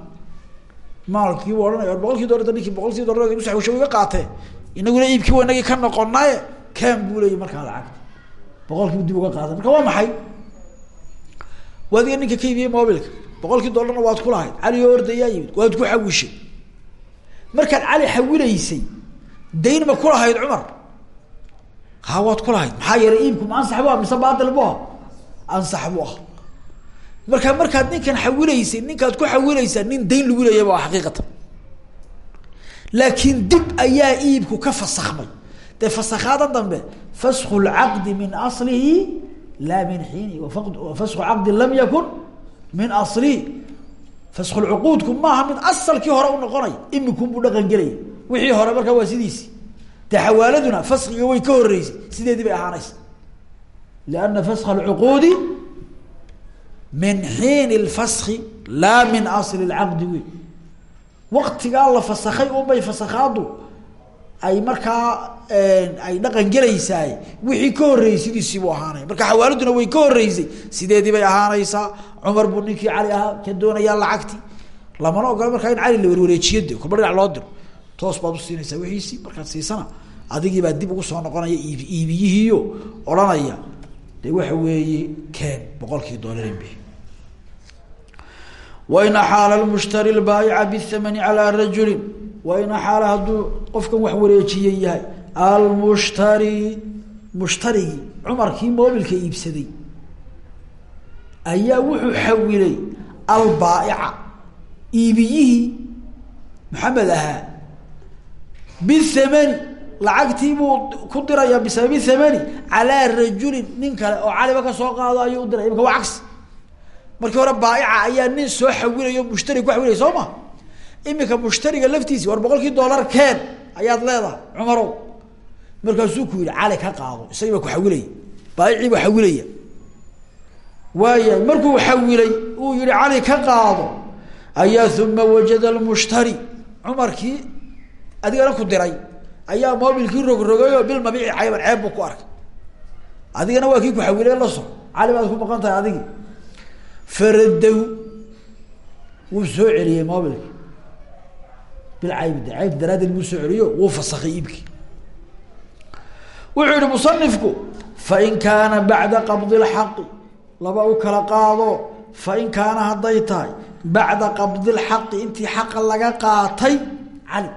maalkii buu ohanaya boqolkii dollar ninkii boqolkii dollar igu saxwisho iga qaatee inaguna iibkii wa inagii ka noqonaye ken buu leeyay markaa lacagta boqolkiibu dib uga qaada marka waa maxay waadiga ninka ka iibiyey mobilka boqolkii dollarna waad ku lahayd cali oo ordayaa yimid waad ku markaad cali xawilaysay dayn ma kulahayd cumar? Ha waad ku lahayd. Maxaa yeelay iibku ma ansax ah mise baatil bu ah? Ansax ah. Markaad ninkan xawilaysay ninkaad ku xawilaysaa nin dayn lagu leeyaba xaqiiqatan. Laakiin dib ayaa iibku ka fasakmay dee fasakaadan dambe fasku lcaqdi min aslihi laa min xiini fasku caqdi lam yakun min aslihi. Fasku lcuquudku maaha mid asalkii hore u noqonay imikunbuu dhaqan gelaya wixii hore markaa waa sidiisi. De xawaaladuna faskiga way ka horeysay sideedii bay ahaanaysa. Lianna faska alcuquudi min xiin lfaski laa min asli lcaqdi wey waktigaa la fasakay unbay fasakaadu ay markaa ay dhaqan gelaysaay wixii ka horreeyey sidiisiibuu ahaanaya marka xawaaladuna way ka horeysay sideedii bay ahaanaysaa cumar buu ninkii cali ahaa ka doonayaa lacagti. Lamana ogola markaa in cali la warwareejiyo de kolba dhinac loo diro toos baad usiinaysaa wixiisii markaad siisana. Adigii baa dib ugu soo noqonaya iib iibiyihiiyo odhanaya. De waxa weeye keen boqolkii doolarin bi wain axaala lmushtari lbaayica bithamani calaa rajulin. Wain axaala hadduu qofkan wax wareejiye yahay. Almushtari mushtarigii cumarkii moobilka iibsaday ayaa wuxuu xawilay albaa'ica iibiyihii maxamed ahaa bithamani lacagtii buu ku dirayaa bisababi thamani calaa rajulin nin kale oo caliba ka soo qaado ayuu udiray imika waa cagsi markii hore baaica ayaa nin soo xawilayo mushtari ku xawilay soo ma imika mushtariga laftiisi war boqolkii dollar keen ayaad leedahay cumarow markaasuu ku yihi cali ka qaado isagii ku xawilaya baaicii baa xawilaya waaya markuu xawilay uu yihi cali ka qaado ayaa uma wajada lmushtari cumarkii adigana ku diray ayaa mobilkii rogrogayo bilmabiici cayban ceeb buu ku arkay. Adigana waa kii ku xawilay la so cali baad ku maqan tahay adigii. Faradahu wuu soo celiyey mobilki bilcaybi de cayb daraadeed buu soo celiyo wuu fasakay iibkii. Wuxuu yihi musanifku fain kaana bacda qabdi lxaqi laba u kala qaado fain kaana hadday tahay bacda qabdi lxaqi intii xaqa laga qaatay cali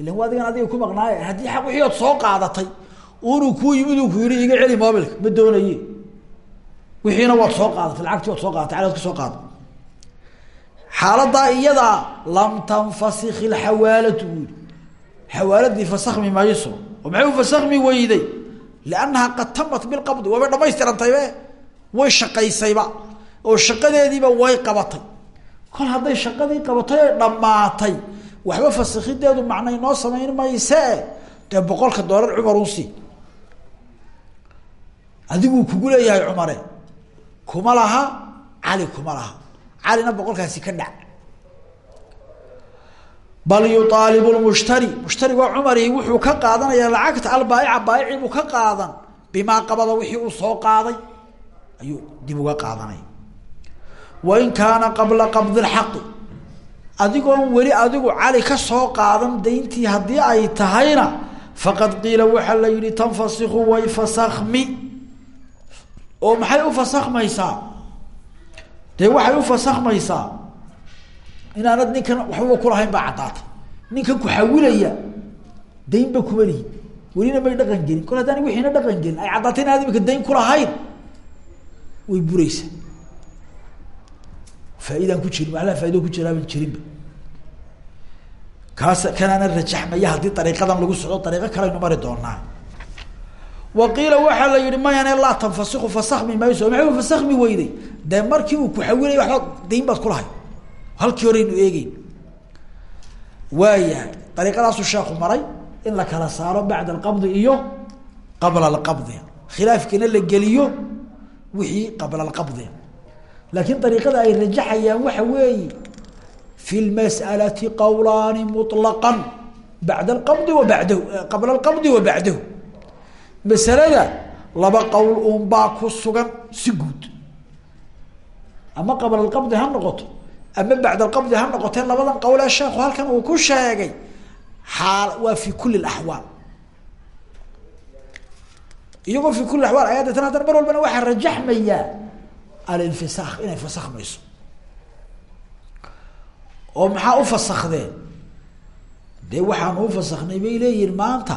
ilan adigan adiga ku maqnaaye haddii aq wixii ood soo qaadatay unu kuu yimid uu ku yihi iga celi mobilka ma doonaye. Wixiina waad soo qaadatay lacagtii waad soo qaadatay cali waad ka soo qaada xaaladaa iyadaa lam tanfasik ilxawaalatu buu yihi xawaaladii fasakmi mayso oo maxay u fasakmi weyday? Liannaha qad tamat bilqabdi waabay dhamaystirantaybe way shaqaysayba. Oo shaqadeediiba way qabatay. Kol hadday shaqadii qabatay oy dhammaatay waxba fasikhideedu macnay noo samayn maysee dee boqolka doolar cumar unsii adiguu kugu leeyahay cumare. Kuma laha cali kuma laha. Calina boqolkaasi ka dhac. Bal yuaalibu lmushtari mushtarigoo cumari wuxuu ka qaadanayaa lacagta albaayica baayici buu ka qaadan. Bimaa qabada wixii uu soo qaaday ayuu dib uga qaadanaya wain kaana qabla qabdi lxaqi adigoon weli adigu cali ka soo qaadan dayntii haddii ay tahayna faqad qiila waxaa la yihi tanfasiku way fasakmi oo maxay u fasakmaysaa dee waxay u fasakmaysaa inaanad ninkan waxbaba kulahayn baa caddaatay ninkan ku xawilaya daynba kuma lihin. Welina may dhaqan gelin. Kol haddaan wixiina dhaqan gelin ay caddaatay inaad imika dayn kulahayn way bureysaa faaidaan ku jirin waxlaa faido ku jiraaban jirinba kaas kanaana rajaxmaya haddii ariiqadan lagu socdo ariiqo kalaynu mari doonaa wa qiila waxaa la yihi mayane laa tanfasiku fasakmi mayso maxay u fasakmi weyday dee markii uu ku xawilay waxba dayn baad kulahay halkii horeynu eegeyn waayahay ariiqadaasuu sheeku maray in la kala saaro bacda alqabdi iyo qabla alqabdi khilaafkiina la geliyo wixii qabla alqabdi laakiin ariiqada ay rajaxayaan waxa weeye fi lmas'alati qowlaani muطlaqan bacda alqabdi wa badahu qabla alqabdi wa bacdahu masalada laba qowl uunbaa ku sugan si guud. Ama qabla alqabdi ha noqoto ama bacda alqabdi ha noqotee labadan qowlee sheekhu halkan uu ku sheegay xaal waa fi kuli axwaal iyagoo fi kuli axwaal ayaa deetana haddana mar walbana waxaa rajaxmayaa alinfisaak inay fasakmayso oo maxaa u fasakdeen dee waxaanu u fasaknay bay leeyihiin maanta.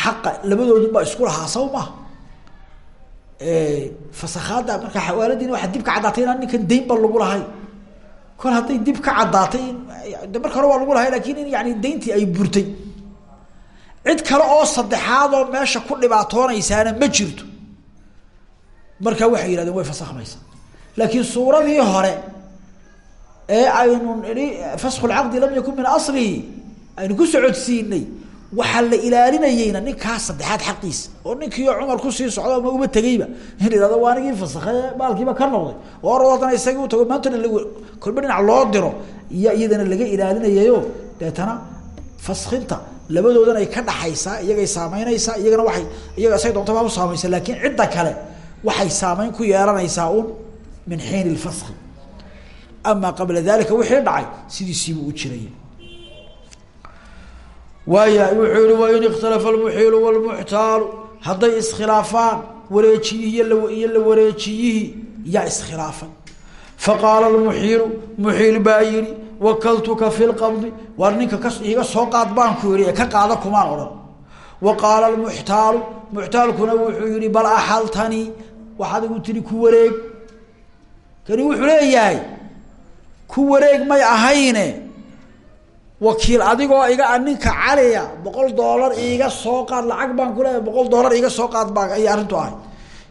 Xaqa labadoodun baa isku lahaa saw maha fasakhaadda markaa xawaaladiina waxaa dib ka caddaatay inaan ninkan daynba lagu lahay. Kol hadday dib ka caddaatay de marka hore waa lagu lahay laakiin in yani dayntii ay burtay. Cid kale oo saddexaadoo meesha ku dhibaatoonaysaana ma jirto markaa waxay yihahdeen way fasakmaysaa laakiin suuradii hore ee aynu nihi fasku lcaqdi lam yakun min aslihi aynu ku socodsiinay waxaa la ilaalinayeyna ninkaa saddexaad xaqiisa oo ninkiio cumar ku sii socdo ama uma tegeyba. In ihahdo waa anigii fasakhe baalkiiba ka noqday. Oo or haddana isagii utago maantana kolba loo diro iyadana laga ilaalinayayo deetana faskinta labadoodan ay ka dhaxaysaa iyagay saameynaysaa iyagana waay iyaga say doonta baa u saamaysa laakiin cidda kale waxay saameyn ku yeelanaysaa un min xiin ilfaski amaa qabla dalika wixii dhacay sidiisiibuu u jiraya waaya wuxuu yihi wain ikhtalafa almuxiilu walmuxtaalu hadday iskhilaafaan wareejiyihi iyo la wareejiyihii yaa iskhilaafay faqaala almuxiilu muxiil baa yihi wakaltuka fi lqabdi waar ninka ka iga soo qaad baan ku yihi ka qaada kumaan odhan. Wa qaala almuxtaalu muxtaalkuna wuxuu yihi bal axaltanii waxaad igu tiri ku wareeg. Kani wuxuu leeyahay ku wareeg may ahayne. Wakiil adigoo iga ninka caliya boqol doolar iiga soo qaad lacag baan ku leeyahay boqol doolar iiga soo qaad baa ayay arrintu ahayd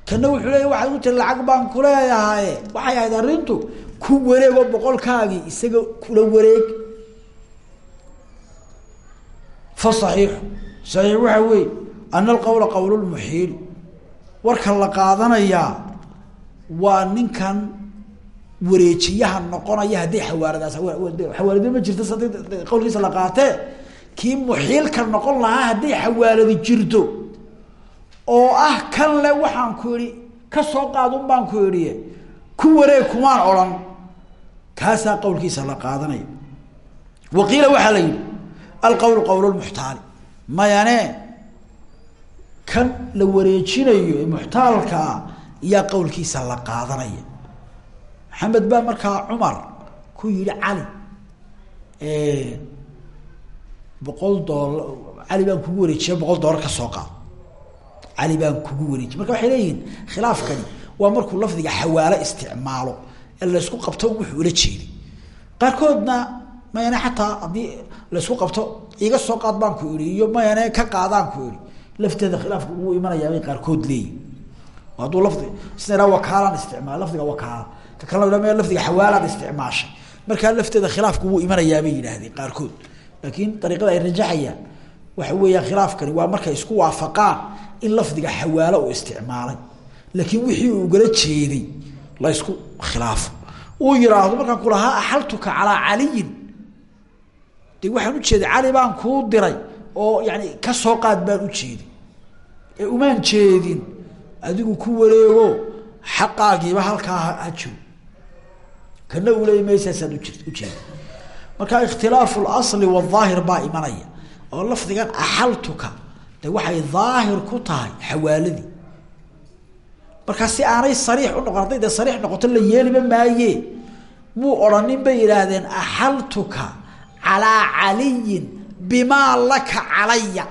kana wuxuu leeyahy waxaad igu tiri lacag baan ku leeyahay. Waxay ahayd arrintu ku wareegoo boqolkaagii isaga kula wareeg. Fa saxiixu saxiix waxa weeye ana alqowla qowl lmuxiili warka la qaadanayaa waa ninkan wareejiyaha noqonaya hadday xawaaradaas xawaalado ma jirto sad qowlkiisa la qaatee kii muxiilka noqon lahaa hadday xawaaladi jirto oo ah kan le waxaan ku idhi ka soo qaadun baan ku idhi ku wareeg kumaan odhan kaasaa qowlkiisa la qaadanaya. Wa qiila waxaa la yidhi alqowlu qowl lmuxtaali mayane kan la wareejinayo ee muxtaalkaa iyaa qowlkiisa la qaadanaya. Maxamed baa markaa cumar ku yihi cali boqol doolar cali baan kugu wareejiya boqol doolar ka soo qaad. Cali baan kugu wareejiy marka waxay leeyihiin khilaafkani waa markuu lafdiga xawaalo isticmaalo ee laysku qabto wuxuu ula jeeday qaarkoodna mayane xataa haddii laysku qabto iga soo qaad baan ku ihi iyo mayane ka qaadaan ku ihi lafteeda khilaafka ugu imanayaa bay qaarkood leeyihiin hadduu lafdi isna wakaalaan isticmaal lafdiga wakaala. Ka kalena m lafdiga xawaalaad isticmaashay. Markaa lafteeda khilaafku wuu imanayaabay yidhaahdeen qaarkood. Laakiin dariiqada ay rajaxayaan waxa weeyaan khilaafkani waa markay isku waafaqaan in lafdiga xawaalo uu isticmaalay. Laakiin wixii uu ugala jeeday la ysku khilaafo. Uu yihaahdo markaan kulahaa axaltuka calaa caliyin. De waxaan ujeeday cali baan kuu diray oo yani ka soo qaad baan ujeeday umaan jeedin adigu ku wareego xaqaagiiba halkaa ha jiro kana uu leey meesaasaad uji ujeeda marka ikhtilaafu lasli waaahir baa imanaya oo lafdigan axaltuka de waxay daahir ku tahay xawaaladii. Markaa si aanay sariix u noqon hadday dee sariix noqoto la yeeliba maaye muu odhanin bay yidhaahdeen axaltuka calaa caliyin bimaa laka calaya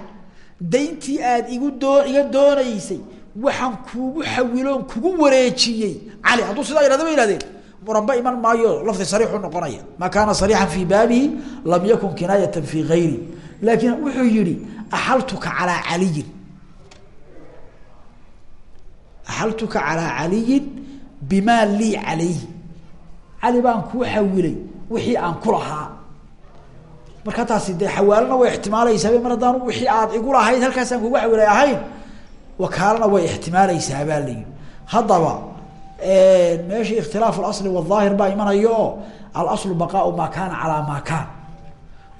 dayntii aad igu doo iga doonaysay waxaan kuugu xawiloon kugu wareejiyey. Cali hadduu sidaa yihahdo ba yihahdeen muranba iman maayo lafdi sariixu noqonaya. Maa kaana sariixan fii baabihi lam yakun kinaayatan fii gayri laakiin wuxuu yihi axaltuka calaa caliyin. Axaltuka calaa caliyin bimaa lii calayhi. Cali baan kuu xawilay wixii aan ku lahaa marka taasi dee xawaalana way ixtimaalaysaa mar haddaan wixii aad igu lahayd halkaasaan kugu xawilay ahayn wakaalana way ixtimaalaysaa baa la yihi haddaba meesha ikhtilaafu alasli waaahir baa imanayo oo alaslu baqaau maa kaana calaa maa kaan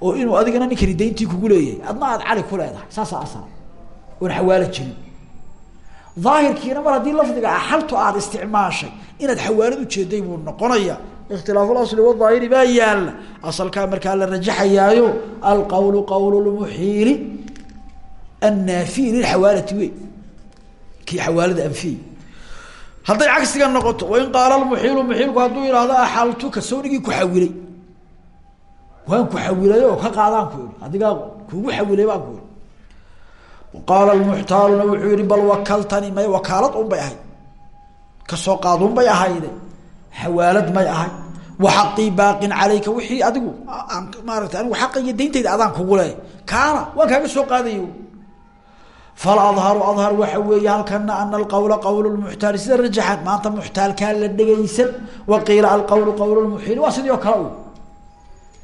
oo inuu adigana ninkani dayntii kugu leeyahay adna aad cali ku leedahay saasaa asal. Oon xawaalo jirin. Daahirkiina mar haddii lafdiga axaltu aad isticmaashay inaad xawaalad ujeeday buu noqonaya ikhtilaafu lasli waaahiri baa yaalla asalkaa markaa la rajaxayaayo alqawlu qawl lmuxiili annaafiyi lilxawaalati wey kii xawaalada anfiy hadday cagsiga noqoto wain qaala lmuxiilu muxiilku hadduu ihahdo axaltuka sawnigii ku xawilay waan ku xawilay oo ka qaadaan ku ihi adigaa kugu xawilay baan ku ihi qaala lmuxtaaluna wuxuu yihi bal wakaltani may wakaalad un bay ahayd ka soo xawaalad may ahay. Wa xaqii baaqin calayka wixii adigu maarata anigu xaqayga dayntayda adaan kugu leey kaana waan kaaga soo qaadayo. Faladharu adhar waxa weeye halkana ana alqawla qawl lmuxtaali sida rajaxan maanta muxtaalkaa la dhegaysan. Wa qiila alqawlu qawl lmuxiili waa sidii oo kale u.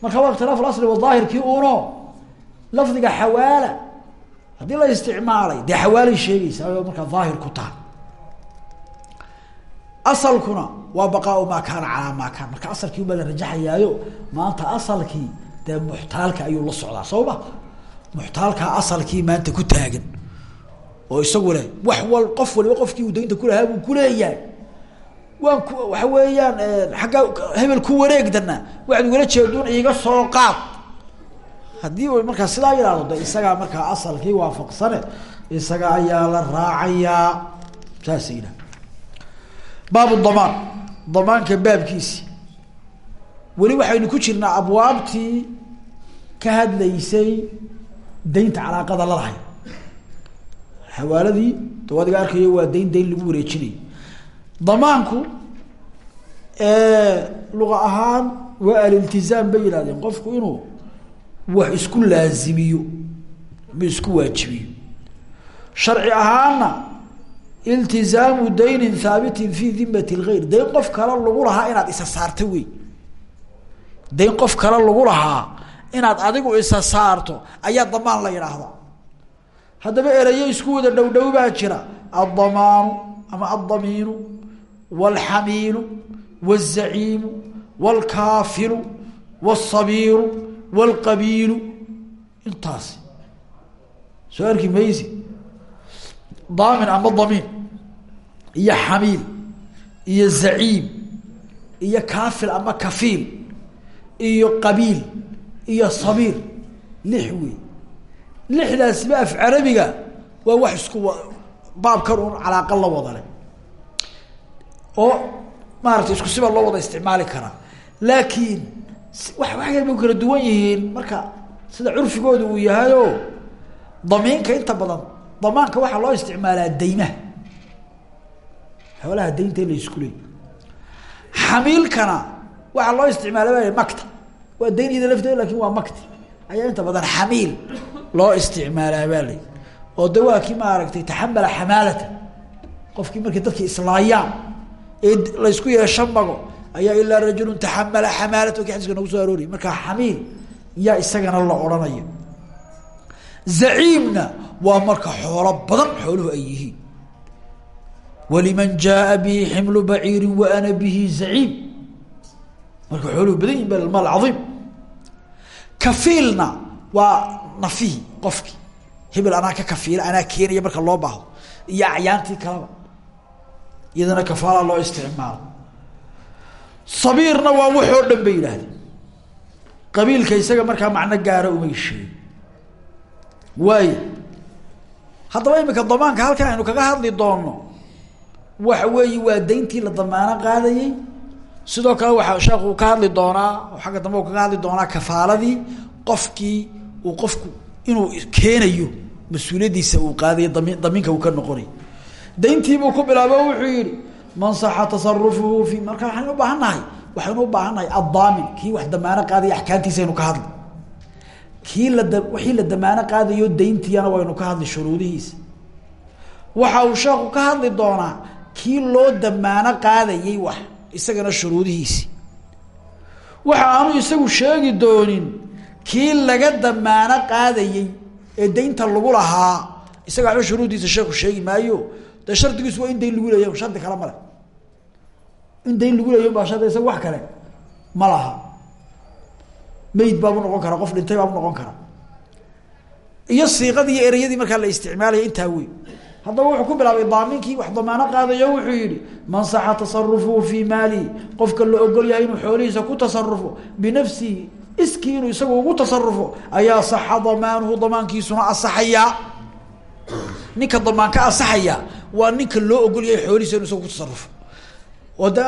Marka waa ikhtilaaf asli wadaahirkii uno lafdiga xawaala haddii la isticmaalay dee xawaalay sheegaysaa markaa daahir ku tahay asalkuna waa baqaau maa kaana calaa maa kaan marka asalkii ubaa la rajaxayaayo maanta asalkii dee muxtaalka ayuu la socdaa soo ma muxtaalkaa asalkii maanta ku taagan. Oo isagu leh wax wal qof waliba qofkii uu daynta kulahaa buu kuleeyahay waan ku waxa weeyaan agga hebel ku wareegdana waxaad ugala jeeduun iiga soo qaad. Haddii markaa sidaa yidhahdo de isagaa markaa asalkii waafaqsane isaga ayaa la raacayaa. Saasa yidhaha baabu damaan damaanka baabkiisi. Weli waxaynu ku jirnaa abwaabtii ka hadlaysay daynta calaaqada lalahay xawaaladii dawadiga arkayo waa dayn dayn lagu wareejinayo damaanku luqa ahaan waa aliltizaam bay yihahdeen qofku inuu wax isku laazimiyo ma isku waajibiyo. Sharci ahaanna iltizaamu daynin haabitin fi dimat lgayr dayn qof kale lagu lahaa inaad isa saarto wey dayn qof kale lagu lahaa inaad adigu isa saarto ayaa damaan la yidhaahdaa haddaba erayo isku wada dhowdhow baa jira. Addamaanu ama addamiinu waalxamiinu waalzaciimu waalkaafilu waalsabiiru waalqabiilu intaasi. Soo arki maysi daamin ama damiin iyo xamiil iyo zaciim iyo kaafil ama kafiil iyo qabiil iyo sabiir. Lix wey. Lixdaasba af carabiga waa wax isku baabkan un calaaqa la wada leh. Oo maarata isku siba loo wada isticmaali karaa laakiin wax waxay ba kala duwan yihiin. Marka sida curfigooda uu yahayo damiinka inta badan damaanka waxaa loo isticmaalaa daymaha xoolaha daynta la isku leey xamiilkana waxaa loo isticmaala makta waa dayn ida lafteeda laakiin waa makti. Ayaa inta badan xamiil loo isticmaalaa baa lay oo de waa kii maaragtay taxamala xamaalata. Qofkii markii dadki islaayaan ee laysku yeesho mago ayaa ilaa rajulun taxamala xamaalata ki xadiska nagu soo arooriy markaa xamiil yaa isagana la odhanaya zaciimna waa marka xoolo badan xooluhu ay yihiin. Waliman jaaa bihi ximlu baciirin wa ana bihi zaciim. Marka xooluhu badan yihiin ba maal caiim kafiilna waa nafihi qofkii hebel anaa ka kafiila anaa keenaya marka loo baahdo. Iyo acyaantii kaleba. Iyadana kafaala loo isticmaalo. Sabiirna waa waxoo dhan bay yidhaahdeen. Qabiilka isaga markaa macno gaara umay sheegin waayo haddaba imika damaanka halkan aynu kaga hadli doonno. Waxa weeye waa dayntii la damaano qaadayey. Sidoo kale waxaa sheekhu ka hadli doonaa oo xagga dambe u kaga hadli doonaa kafaaladii. Qofkii uu qofku inuu keenayo mas'uuliyaddiisa uu qaadayo dami damiinka uu ka noqonayo dayntiibuu ku bilaabo wuxuu yihi man saxa tasarufuhu fi marka waxaynu u baahan nahay waxaynu u kii wax damaano qaadaya axkaamtiisaynu ka hadli kii la wixii la damaano qaadayo dayntiyana waynu ka hadli shuruudihiisa. Waxa uu sheekhu ka hadli doonaa kii loo damaano qaadayay wax isagana shuruudihiisi. Waxa aanu isagu sheegi doonin kii laga damaano qaadayey ee daynta lagu lahaa isaga waxba shuruuddiisa sheeku sheegi maayo. Dee shardigiisu waa in dayn lagu leeya shardi kale male in dayn lagu leeya baa shardi isaga wax kale ma laha meyd baabu noqon karaa qof dhintay baabu noqon karaa iyo siiqadii ereyadii markaa la isticmaalaya intaa wey haddaba wuxuu ku bilaabay daaminkii wax damaano qaadayo wuxuu yihi man saxa tasarufuhu fii maalihi qofka la ogol yahay inuu xoolihiisa ku tasarufo binafsihi iskii inuu isagu ugu tasarufo ayaa saxa damaanuhu damaankiisuna asaxayaa ninka damaan ka asaxaya waa ninka loo ogol yahay xoolihiisa inu isagu ku tasarufo oo de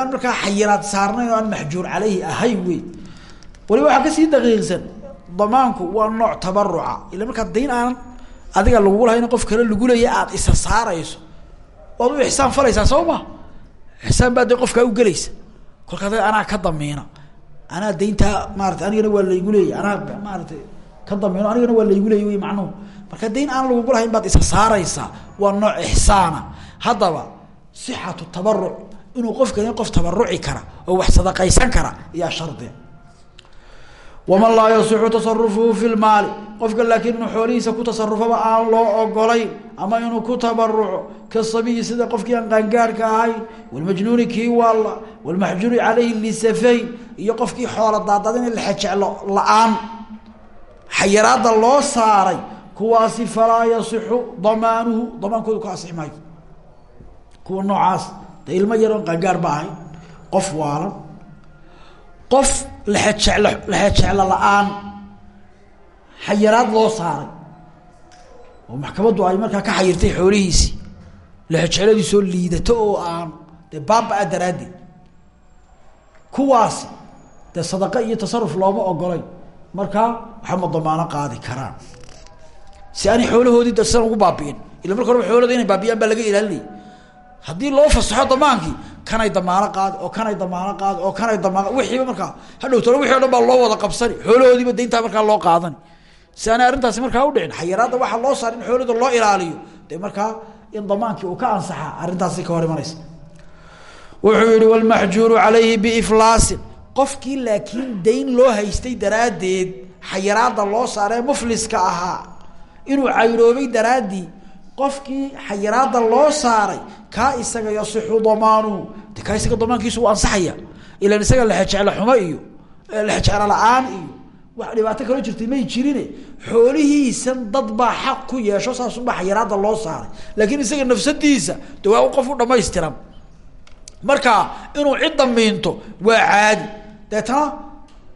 xayiraad saarnayn oo aan maxjuur caleyhi ahayn wey waliba waxaa ka sii daqiiqsan damaanku waa nooc tabaruca ila markaa dayn aanan adiga lagugu laha in qof kale lagu leeya aada isa saarayso waad u ixsaan falaysaa soo ma ixsaan baa dee qofkaa ugelaysa kolkaa da anaa ka damiina anaa dayntaa maarata anigana waa laygu leeyay anaa maaratay ka damiino anigana waa laygu leeyay wy marka dayn aan lagugu lahayn baad isa saaraysaa waa nooc ixsaana. Haddaba sixatu tabaruc inuu qofkani qof tabaruci kara oo wax sadaqaysan kara iyaa shardia waman laa yasixu tasarufuhu fi lmaali qofka laakiin inuu xoolihiisa ku tasarufaba aan loo ogolayn ama inuu ku tabaruco kasabiyi sida qofkii aan qaangaarhka ahayn walmajnuuni kii waalla walmaxjuuri calayhi lisafayn iyo qofkii xoola daadadin laxejeclo la'aan xayiraada loo saaray kuwaasi falaa yasixu damaanuhu damaankoodu ka asix maayo kuwa noocaas de ilmo yaroon qaangaar ba ahayn qof waalan qof lexejeclo lexejeclo la'aan xayiraad loo saaray. Oo maxkamaddu ay markaa ka xayirtay xoolihiisii lexejecladiisoo liidato oo aan dee baaba-a daraaddeed. Kuwaasi dee sadaqa iyo tasaruf looma ogolay markaa waxama damaano qaadi karaan. Si aanay xoolahoodii darsan ugu baabi'in ila marka horeba xoolahooda inay baabiyaan baa laga ilaalinayay haddii loo fasaxo damaankii kanay damaano qaadi oo kanay damaano qaadi oo kanay damaan wixiiba markaa hadhow talo wixi o dhan baa loo wada qabsani xoolahoodiiba dayntaa markaa loo qaadani. Si aanay arrintaasi markaa udhicin xayiraadda waxaa loo saar in loo ilaaliyo dee markaa in damaankii uu ka ansaxa arrintaasi ka hor imanaysa. Wuxuu yihi wlmaxjuuru calayhi biiflaasin. Qofkii laakiin dayn loo haystay daraaddeed xayiraadda loo saaree mufliska ahaa. Inuu cayroobay daraaddii qofkii xayiraadda loo saaray kaa isaga yasixu damaanuhu de kaa isaga damaankiisu u ansaxaya. Ilan isaga lexejeclo xumo iyo lexejeclo la'aan iyo. Wax dhibaato kaloo jirtay may jirine. Xoolihiisan dad baa xaq ku yeesho saasunbaa xayiraadda loo saaray. Laakiin isaga nafsadiisa de waa qof u dhamaystiran marka inuu cid damiinto waa caadi. Deetana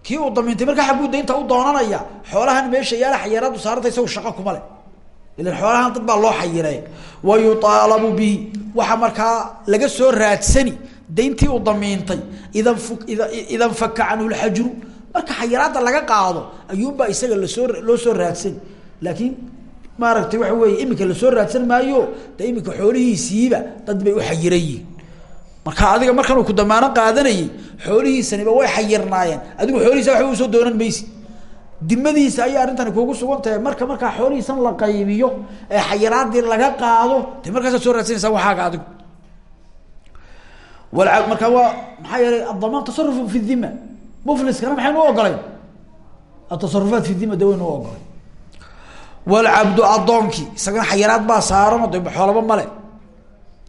kii uu damiintay markaa xagguu daynta u doonanaya xoolahan meesha yaalla xayiraaddu saaranta isagu shaqo kuma leh ilan xoolahan dad baa loo xayirey wa yuaalabu bihi waxa markaa laga soo raadsani dayntii uu damiintay. Idan idan faka canhu lxajru. Marka xayiraadda laga qaado ayuunbaa isaga la soo loo soo raadsani laakiin maaragtay waxa weeye iminka la soo raadsan maayo de iminka xoolihiisiiba dad bay u xayiran marka adiga markan uu ku damaano qaadanayey xoolihiisaniba way xayirnaayeen. Adigu xoolihiisa waxba u soo doonan maysi dimadiisa ayay arrintani kuugu sugan tahay marka markaa xoolihiisan la qaybiyo ee xayiraadii laga qaado de markaasaad soo raadsanaysaa waxaaga adigu. Markaa waa maxaa yeelay adamaan tasarufu fi dhima mufliskana maxaynu u ogolayn atasarufaat fi dhima de waynu u ogolay walcabdu addoonkii isagana xayiraad baa saaran de xoolaba male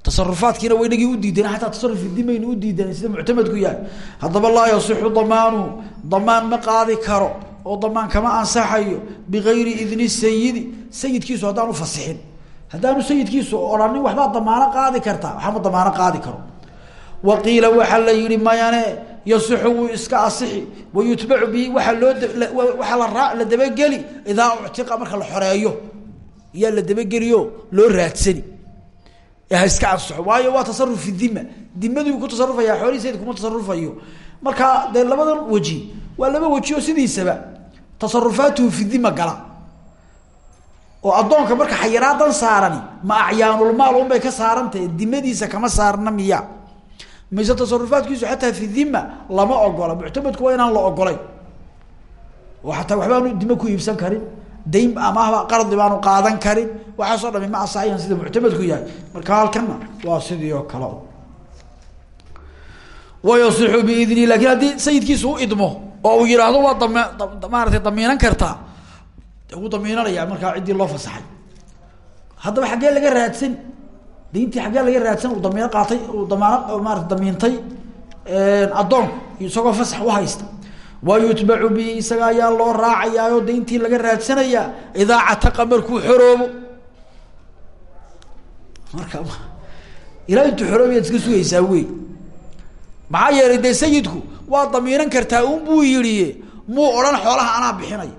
tasarufaadkiina waynagii udiideen ataa tasaruf dimaynu udiideen sida muctamadku yahay. Haddaba laa yasixu damaanuhu damaan ma qaadi karo oo damaan kama ansaxayo bigayri idni sayidi sayidkiisu haddaan ufasixin haddaanu sayidkiisu odhanin waxbaa damaano qaadi kartaa waxama damaano qaadi karo. Wa qiila la yihi mayane yasixu iska asixi wayutbacu bihi waaa loo waxaa la dabageli idaa uctiqa marka la xoreeyo. Yaa la dabageliyo loo raadsani. Ha iska ansaxo. Waayo waa tasaruf fi dima ku tasarufaya xoolihiisayda kuma tasarufayo marka dee labadan weji waa laba weji sidiisaba tasarufaatuhu fi dima gala. Oo addoonka marka xayiraadan saarani ma acyaanulmaal unbay ka saarantahay dimadiisa kama saarna miya. Mise tasarufaatkiisu xataa fi dima lama ogola muctamadku waa inaan la ogolayn oo xataa waxbaanu dime ku iibsan karin dayn amaba qardi baanu qaadan karin waxaasoo dhami ma asaxayan sida muctamadku yahay. Marka halkana waa sidii oo kale. Wayasixu biidni laakiin haddii sayidkiisu u idmo oo uu yihaahdo waa dam maaratay damiinan kartaa wuu damiinanaya markaa ciddii loo fasaxay. Haddaba xaggee laga raadsan dayntii xaggee laga raadsan uu damiino qaatay uu damaano maarata damiintay addoonku isagoo fasax uhaysta wayutbacu bihi isaga ayaa loo raacayaayoo dayntii laga raadsanayaa idaa cataqa markuu xoroobo. Marka ilaa intuu xoroobayaad iska sugaysaa wey maxaa yeelay dee sayidku waa damiinan kartaa un buu yidhi muu odhan xoolaha anaa bixinaya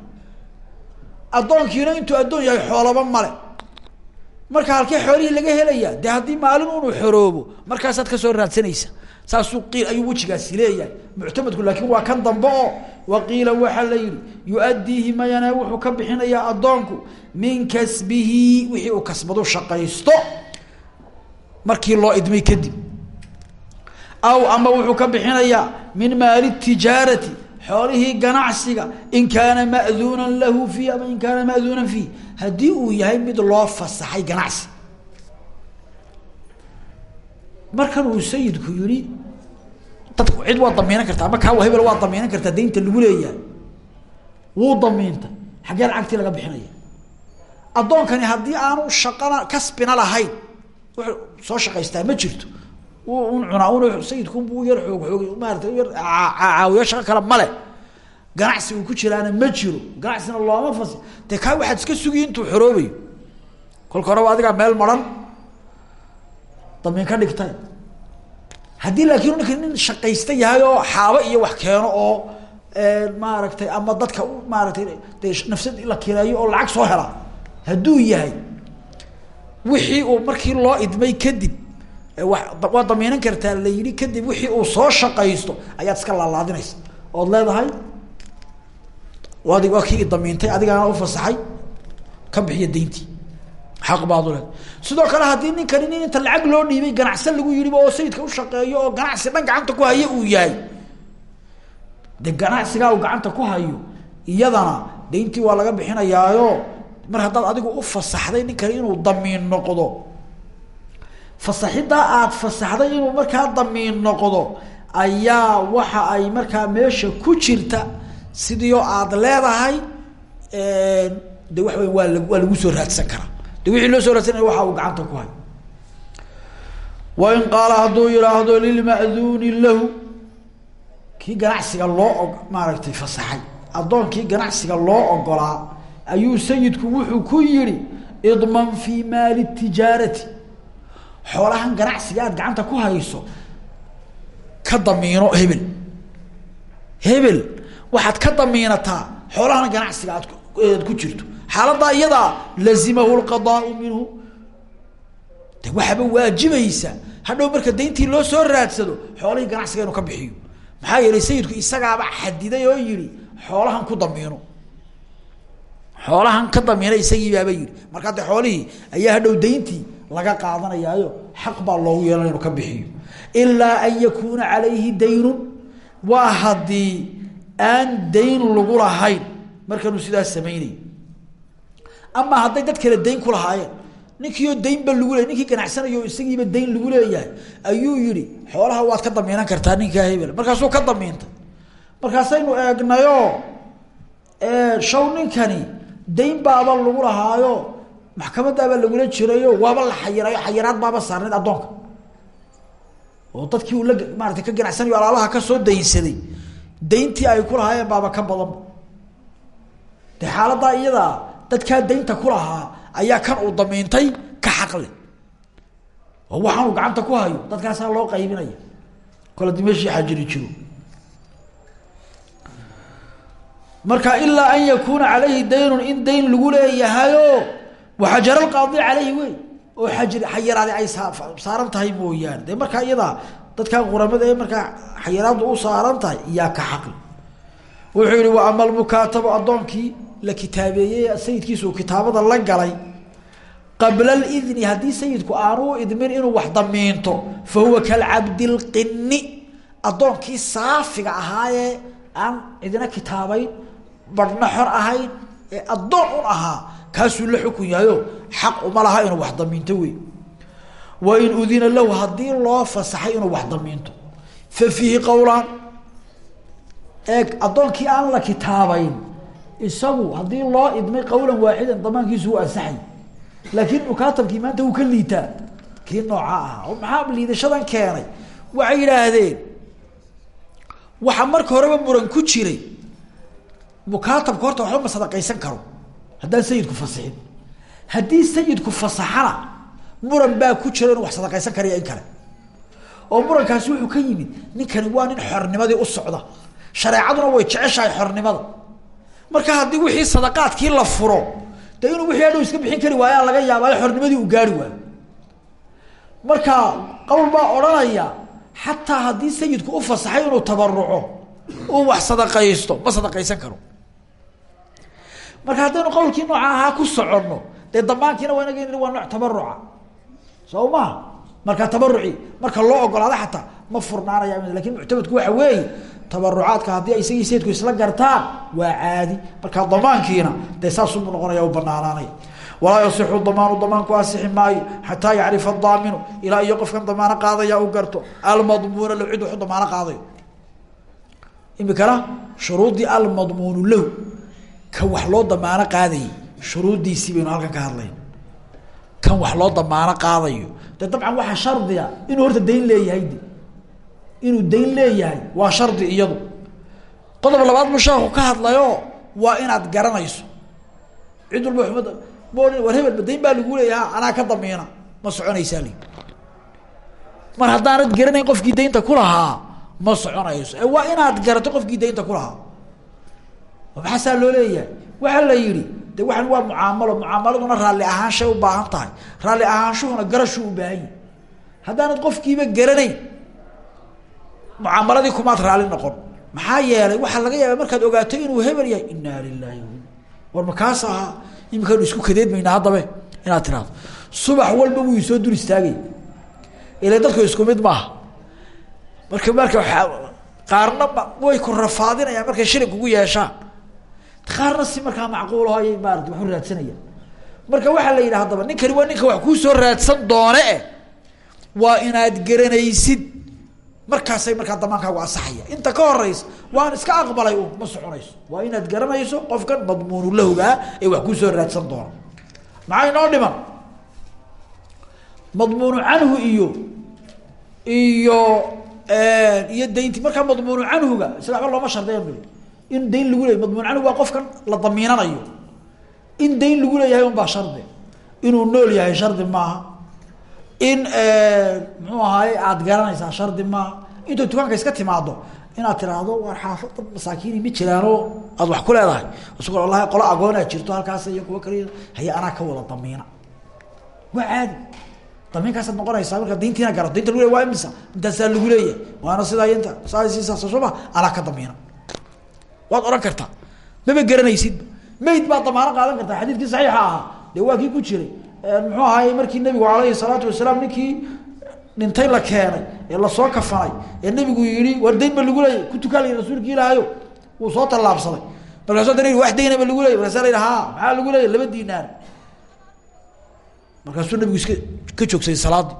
addoonkiina intuu addoon yahay xoolaba male. Marka halkee xoolihii laga helaya dee haddii maalin unuu xoroobo markaasaad ka soo raadsanaysa saasuu qiil ayuu wejigaasi leeyahay. Muctamadku laakiin waa kan dambe oo waqiila waxaa la yihi yu-addiihi mayane wuxuu ka bixinayaa addoonku min kasbihi wixii uu kasbadu shaqaysto. Markii loo idmay kadib aw ama wuxuu ka bixinayaa min maali tijaarati xoolihii ganacsiga in kaana ma'duunan lahu fiih ama in kaana ma'duunan fiih haddii uu yahay mid loo fasaxay ganacsi. Markan uu sayidku yihi dadku cid waa damiinan kartaa ama kaa hebel waa damiinan kartaa daynta lagu leeyahay. Wuu damiintay xaggee lacagtii laga bixinaya. Addoonkani haddii aanu shaqana kasbina lahayn wuxuu soo shaqaystaa ma jirto un cunaa un sayidkunbu yar xoog xoog maarata yar caawiyo shaqo kale male ganacsi uu ku jiraana ma jiro. Ganacsina looma fasi. Dee kaa waxaad iska sugi intuu xoroobayo kolka horeba meel maran. Damiin ka dhigtay. Haddii laakiin ninka nin shaqaysta yahay oo xaabo iyo wax keeno oo maaragtay ama dadka maaragtay de nafsad la kireeyo oo lacag soo hela hadduu yahay wixii uu markii loo idmay kadib waa damiinan kartaa la yidhi kadib wixii uu soo shaqaysto ayaad iska laalaadinaysa. Ood leedahay? Waa kii idamiintay adigaana ufasaxay ka bixiya dayntii. Xaq baad sidoo kale haddii ninkani nin inta lacag loo dhiibay ganacsan lagu yidhiba oo sayidka ushaqeeyo oo ganacsi dhan gacanta ku hayo uu yahay. De ganacsigaa uu gacanta ku hayo iyadana dayntii waa laga bixinayaayo. Mar haddaad adigu ufasaxday ninkani inuu damiin noqdo fasaxidaa aad fasaxday inuu markaa damiin noqdo ayaa waxa ay markaa meesha ku jirta sidii oo aada leedahay de waxa wey waa la waa lagu soo raadsan karaa. De wixii loo soo raadsanaya waxa uu gacanta ku hay wain qaala hadduu yihaahdo lilma'duuni lahu kii ganacsiga loo og maaragtay fasaxay. Addoonkii ganacsiga loo ogolaa ayuu sayidku wuxuu ku yihi idman fii maali tijaarati xoolahan ganacsiga aad gacanta ku hayso ka damiino hebel. Hebel waxaad ka damiinataa xoolahan ganacsiga aad ku jirto. Xaaladaa iyadaa lazimahu lqadaau minhu. De waxaaba waajibaysa. Hadhow marka dayntii loo soo raadsado xoolihii ganacsiga inuu ka bixiyo. Maxaa yeelay sayidku isagaaba xadiday oo yihi xoolahan ku damiino. Xoolahan ka damiina isagii baaba yihi markaa de xoolihii ayaa hadhow dayntii laga qaadanayaayo xaq baa loogu yeelanaya inuu ka bixiyo. Ilaa an yakuuna calayhi daynun waa haddii aan dayn lagu lahayn markanuu sidaas samaynay ama hadday dad kale dayn ku lahaayeen ninkiioo daynba lagu leey ninkii ganacsanayo isagiiba dayn lagu leeyahay ayuu yihi xoolaha waad ka damiinan kartaa ninkaa hebel. Markaasuu ka damiintay. Markaasaynu eegnayo shaw ninkani dayn baaba lagu lahaayo maxkamadaabaa lagula jirayo waaba la xayirayo xayiraad baaba saarneyd addoonka. Oo dadkii uu la maarata ka ganacsanayo alaabaha ka soo daynsaday dayntii ay ku lahaayeen baaba ka badanba de xaaladaa iyadaa dadkaa daynta ku lahaa ayaa kan uu damiintay ka xaqle oo waxaanu gacanta ku hayo dadkaasaa loo qaybinaya. Kole meeshii xajiri jiro. Marka ilaa an yakuuna calayhi daynun in dayn lagu leeyahayo waxajara alqaadi calayhi wey oo xajir xayiraadi ay saaran tahay mooyaane. Dee markaa iyadaa dadkan quramada ee markaa xayiraaddu u saaran tahay iyaa ka xaqli. Wuxuu yihi wa ama almukaatabu addoonkii la kitaabeeyey sayidkiisu kitaabada la galay. Qabla alidni haddii sayidku aanu idmin inuu wax damiinto fa huwa kalcabdi lqini addoonkii saafiga ahaayee aan cidina kitaabayn badhna xor ahayn ee addoon un ahaa kaasuu la xukun yahayo xaq uma laha inuu wax damiinto wey wain udina lahu haddii loo fasaxay inuu wax damiinto. Fa fiihi qowlaan eeg addoonkii aan la kitaabayn isagu haddii loo idmay qowlan waaxidan damaankiisu u ansaxay. Laakiin mukaatabkii maanta wuu ka liitaa. Kii nooca ahaa oo maxaa liidashadan keenay? Waxay yidhaahdeen waxa marka horeba muran ku jiray mukaatabka horta waxba ma sadaqaysan karo haddaan sayidku fasixin haddii sayidku fasaxana muran baa ku jira inuu wax sadaqaysan karayo in kale. Oo murankaasi wuxuu ka yimid ninkani waa nin xornimadii u socda. Shareecaduna way jeceshahay xornimada. Marka haddii wixii sadaqaadkii la furo de inuu wixii hadhow iska bixin kari waayaa laga yaabaayo xornimadii uu gaari waayo. Marka qowl baa odhanaya xataa haddii sayidku u fasaxay inuu tabaruco uu wax sadaqaysto ma sadaqaysan karo marka haddaynu qowlkii nooca ahaa ku soconno dee damaankiina waa inaga waa nooc tabaruca soo marka tabaruci marka loo ogolaado xataa ma furnaanaya laakiin muctamadku waxa weeye tabarucaadka haddii isagii sayidku isla gartaan waa caadi. Marka damaankiina dee saasubuu noqonaya banaanaanaya walaa yasixu damaanu damaanku asixi maayo xataa yacrifa daaminu ilaa iyo qofkan damaano qaadaya u garto. Almadmuuna low cid waxu damaano qaadayo. Imikana shuruudii almadmuunu lahu kan wax loo damaano qaadayay shuruuddiisii baynu halkan ka hadlayn kan wax loo damaano qaadayo. De dabcan waxaa shardiga inuu horta dayn leeyahay de inuu dayn leeyahay. Waa shardi iyadu. Qodob labaad buu sheeku ka hadlayo waa inaad garanayso. Cid walba umad ma odhan war hebel dayn baa lagu leeyaha anaa ka damiina. Ma soconaysaa li mar haddaanad garanayn qofkii daynta kulahaa ma soconayso. Ee waa inaad garato qofkii daynta kulahaa maxaasaa loo leeyahay. Waxaa la yihi de waxan waa mucaamalo mucaamaladuna raalli ahaanshay u baahan tahay. Raalli ahaanshuhuna garashuu u baahan yahi haddaanad qofkiiba garanayn mucaamaladii kumaad raalli noqon. Maxaa yeelay waxaa laga yaaba markaad ogaato inuu hebel yahay inaa lilahi war makaas ahaa imikaanu isku kadeedmaynaa haddabe inaad tiraado subax walba wuu isoo dul istaagay. Ila dadku isku mid maaha. Marka marka qaarna way ku rafaadinayaan markay shilin kugu yeeshaan qaarna si markaa macquulaho ayay maarata waxu raadsanayaan. Marka waxaa la yidhi haddaba ninkani waa ninka wax kuusoo raadsan doone eh. Waa inaad garanaysid. Markaasay markaa damaankaagu asaxaya inta ka horeysa waan iska aqbalay un ma soconayso. Waa inaad garanayso qofkan madmuunulahogaa ee wax kuusoo raadsan doona. Maxaa inoo dhiman? Madmuunu canhu iyo iyo iyo daynti markaa madmuunu canhuga isaga waba looma shardiya in dayn lagu leeyay madmuun canhu waa qofkan la damiinanayo. In dayn lagu leeyahay un baa shardi. Inuu nool yahay shardi maaha. In muxuu ahaaye aada garanaysaa shardi maaha. Intuu dukaanka iska timaado inaad tiraahdo waar xaafada masaakiini ma jiraanoo aada wax ku leedahay. Isagoo wallahi qolo agoonaa jirto halkaas iyo kuwa kale haye anaa ka wada damiina. Waa caadi. Damiinkaasaad noqonaysaa markaa dayntiina garato daynta lagu leey waa imisa intaasaa lagu leeyahay. Waana sidaa inta saasiisaas sooma anaa ka damiina waad ohan kartaa. Maba garanaysidba mayd baad damaano qaadan kartaa. Xadiidkii saxiixa ahaa. Dee ku jiray. Muxuu ahaaye markii nabigu alayhi salaatu wasalaam ninkii dhintay la keenay ee la soo kafanay ee nabigu yihi war dayn ba lagu leeyay ku tukaa la rasuulki ilaahayo. Wuu soo tallaabsaday. Markaasu adana wax daynaba lagu leeyay markaasa la maxaa lagu leeyay laba dinaar markaasuu nabigu iska ka joogsaday salaadii.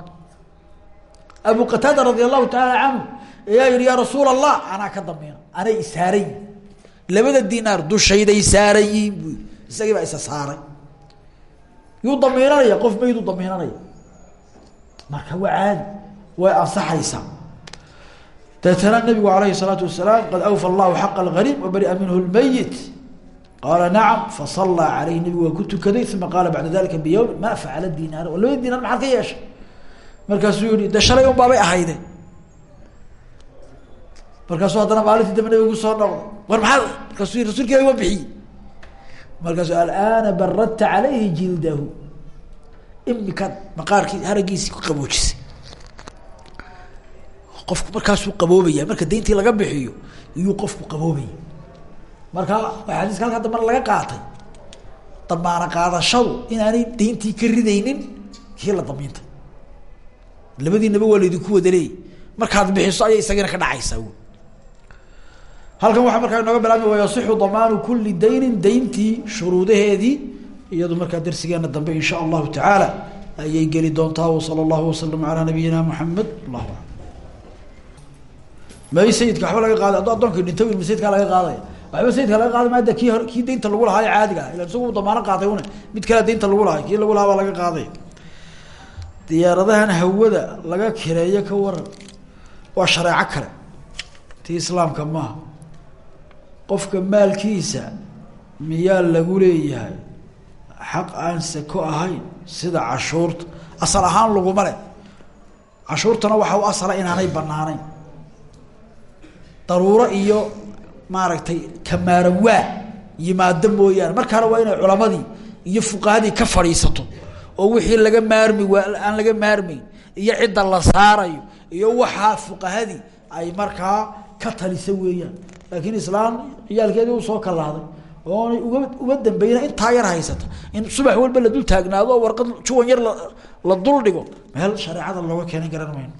Abu qataada radi allahu taala canhu ayaa yihi yaa rasuul allah anaa ka damiina anay isaaray labada dinaar dushayday saaran yihiin bu isagii baa isa saaray yuu damiinanaya qof mayduu damiinanaya marka waa caadi way ansaxaysaa deetana nabigu alayhi الsalaatu wasalaam qad awfa allahu xaqa اlgariib wabaria minhu lmayit qaala nacam fasallaa caleyh nabigu waa ku tukaday uma qaala bacda dalika biyowmi ma facala dinaar oo labada dinaar maxaad ka yeeshay markaasuu yihi de shalay un baabay ahayde markaasuu haddana maalintii dambe nabigu soo noqday war yii rasulka ilah waa bixiyey? Markaasuu alaana baradta calayhi jildahu. Imikaad maqaarkii haragiisii ku qaboojisay. Qofku markaasuu qaboobaya marka dayntii laga bixiyo iyuu qofku qaboobaya marka waa xadiiska halkaa dambana laga qaatay. Damaano qaadashadu inaanay dayntii ka ridaynin kii la damiintay labadiinaba waa laydinku wada leeyay markaad bixiso ayay isagiina ka dhacaysaa halkan waxaa markaa inooga bilaabmi wayasixu damaanu kuli daynin dayntii shuruudaheedii iyadu markaa darsigeena dambe in sha allahu tacaala ayay geli doontaa. Wsala allahu wasalam alaa nabiyina muxamed allahu alam may sayidka waxba laga qaada addoonkii dhinto ilma sayidkaa laga qaadaya. Waxba sayidka laga qaada maada kii hor kii lagu lahaa caadiga ah. Ilan isagu damaano qaatay une mid kale daynta lagu lahay kii lagu lahaa laga qaaday diyaaradahan hawada laga kireeyo ka waran waa shareeco kale. Tii islaamka maaha qofka maalkiisa miyaa lagu leeyahay xaq aan sako ahayn sida cashuurta asal ahaan laguma le cashuurtana waxa u asala inaanay banaanayn daruuro iyo maaragtay kamaarawaa yimaado mooyaane. Markaana waa inay culamadii iyo fuqahadii ka fadhiisato oo wixii laga maarmi waa aan laga maarmayn iyo cidda la saarayo iyo waxaa fuqahadii ay markaa ka talisa weeyaan laakiin islaan ciyaalkeedii u soo kalaaday oonay uga uga dambeyna intaa yar haysata. In subax walba la dul taagnaado warqad juwan yar la dul dhigo. Meel shareecada looga keenan garan mayno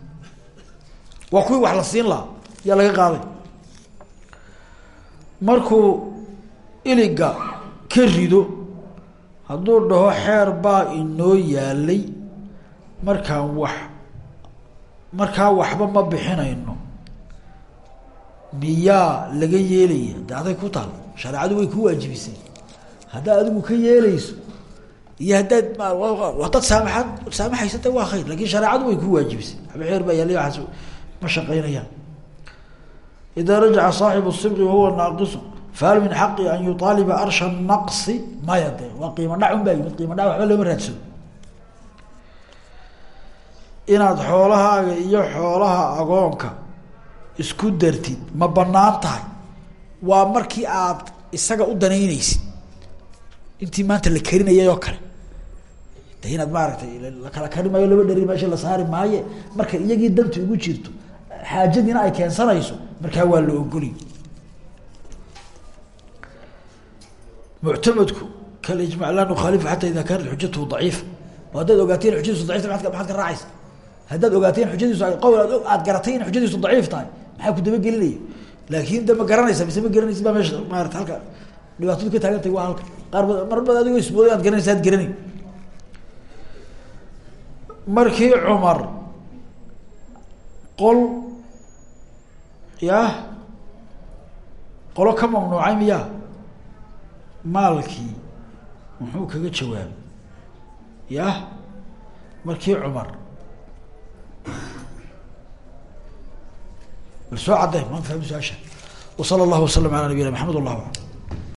waa kuwii wax la siin lahaa. Yaa laga qaaday. Markuu iliga ka rido hadduu dhaho xeer baa inoo yaalay markaan wax markaa waxba ma bixinayno miyaa laga yeelaya. De aday ku taal shareecadu way ku waajibisay. Haddaad adigu ka yeeleyso iyo haddaad haddaad saamaxaad saamaxaysata waa khayr laakiin shareecadu way ku waajibisay. Waxba xeer baa yaallay waaas ma shaqeynayaan idaa rajaca saaxibu sibqi wahuwa naaqisu fahal min xaqi an yuaaliba arsha naqsi maya de waa qiimo dhac un baa yimid qiimo dhac waxba looma raadsado. Inaad xoolahaaga iyo xoolaha agoonka isku dartid ma bannaan tahay. Waa markii aad isaga u danaynaysid. Intii maanta la karinayay oo kale. Inaad maaragtay lakala kari maayo laba dheri meesha la saari maaye. Marka iyagii dantu ugu jirto xaajadiina ay keensanayso markaa waa la ogoli muctamadku kalijmac laa nukhaalifu xata ida kaanat xujatuhu daciifa haddaad ogaateen xujadiisu dacifta maad ka raacaysa? Haddaad ogaateen xujadiisu qowl aad garatay in xujadiisu daciif tahay maxaa ku dabagelinaya laakin de ma garanaysa mise ma garanaysa baa meesha maarata halka dhibaatadu ka taagan tahay waa halka. Qaar ba mar bad adigoo ismooday aad garanaysa ad garanay markii cumar qol yah qolo ka mamnuucay miya maalkii muxuu kaga jawaabay? Yah markii cumar soo cadday maan fahmi su'aasha wa sala allahu wasalam ala nabiyina maxamed wallahu alam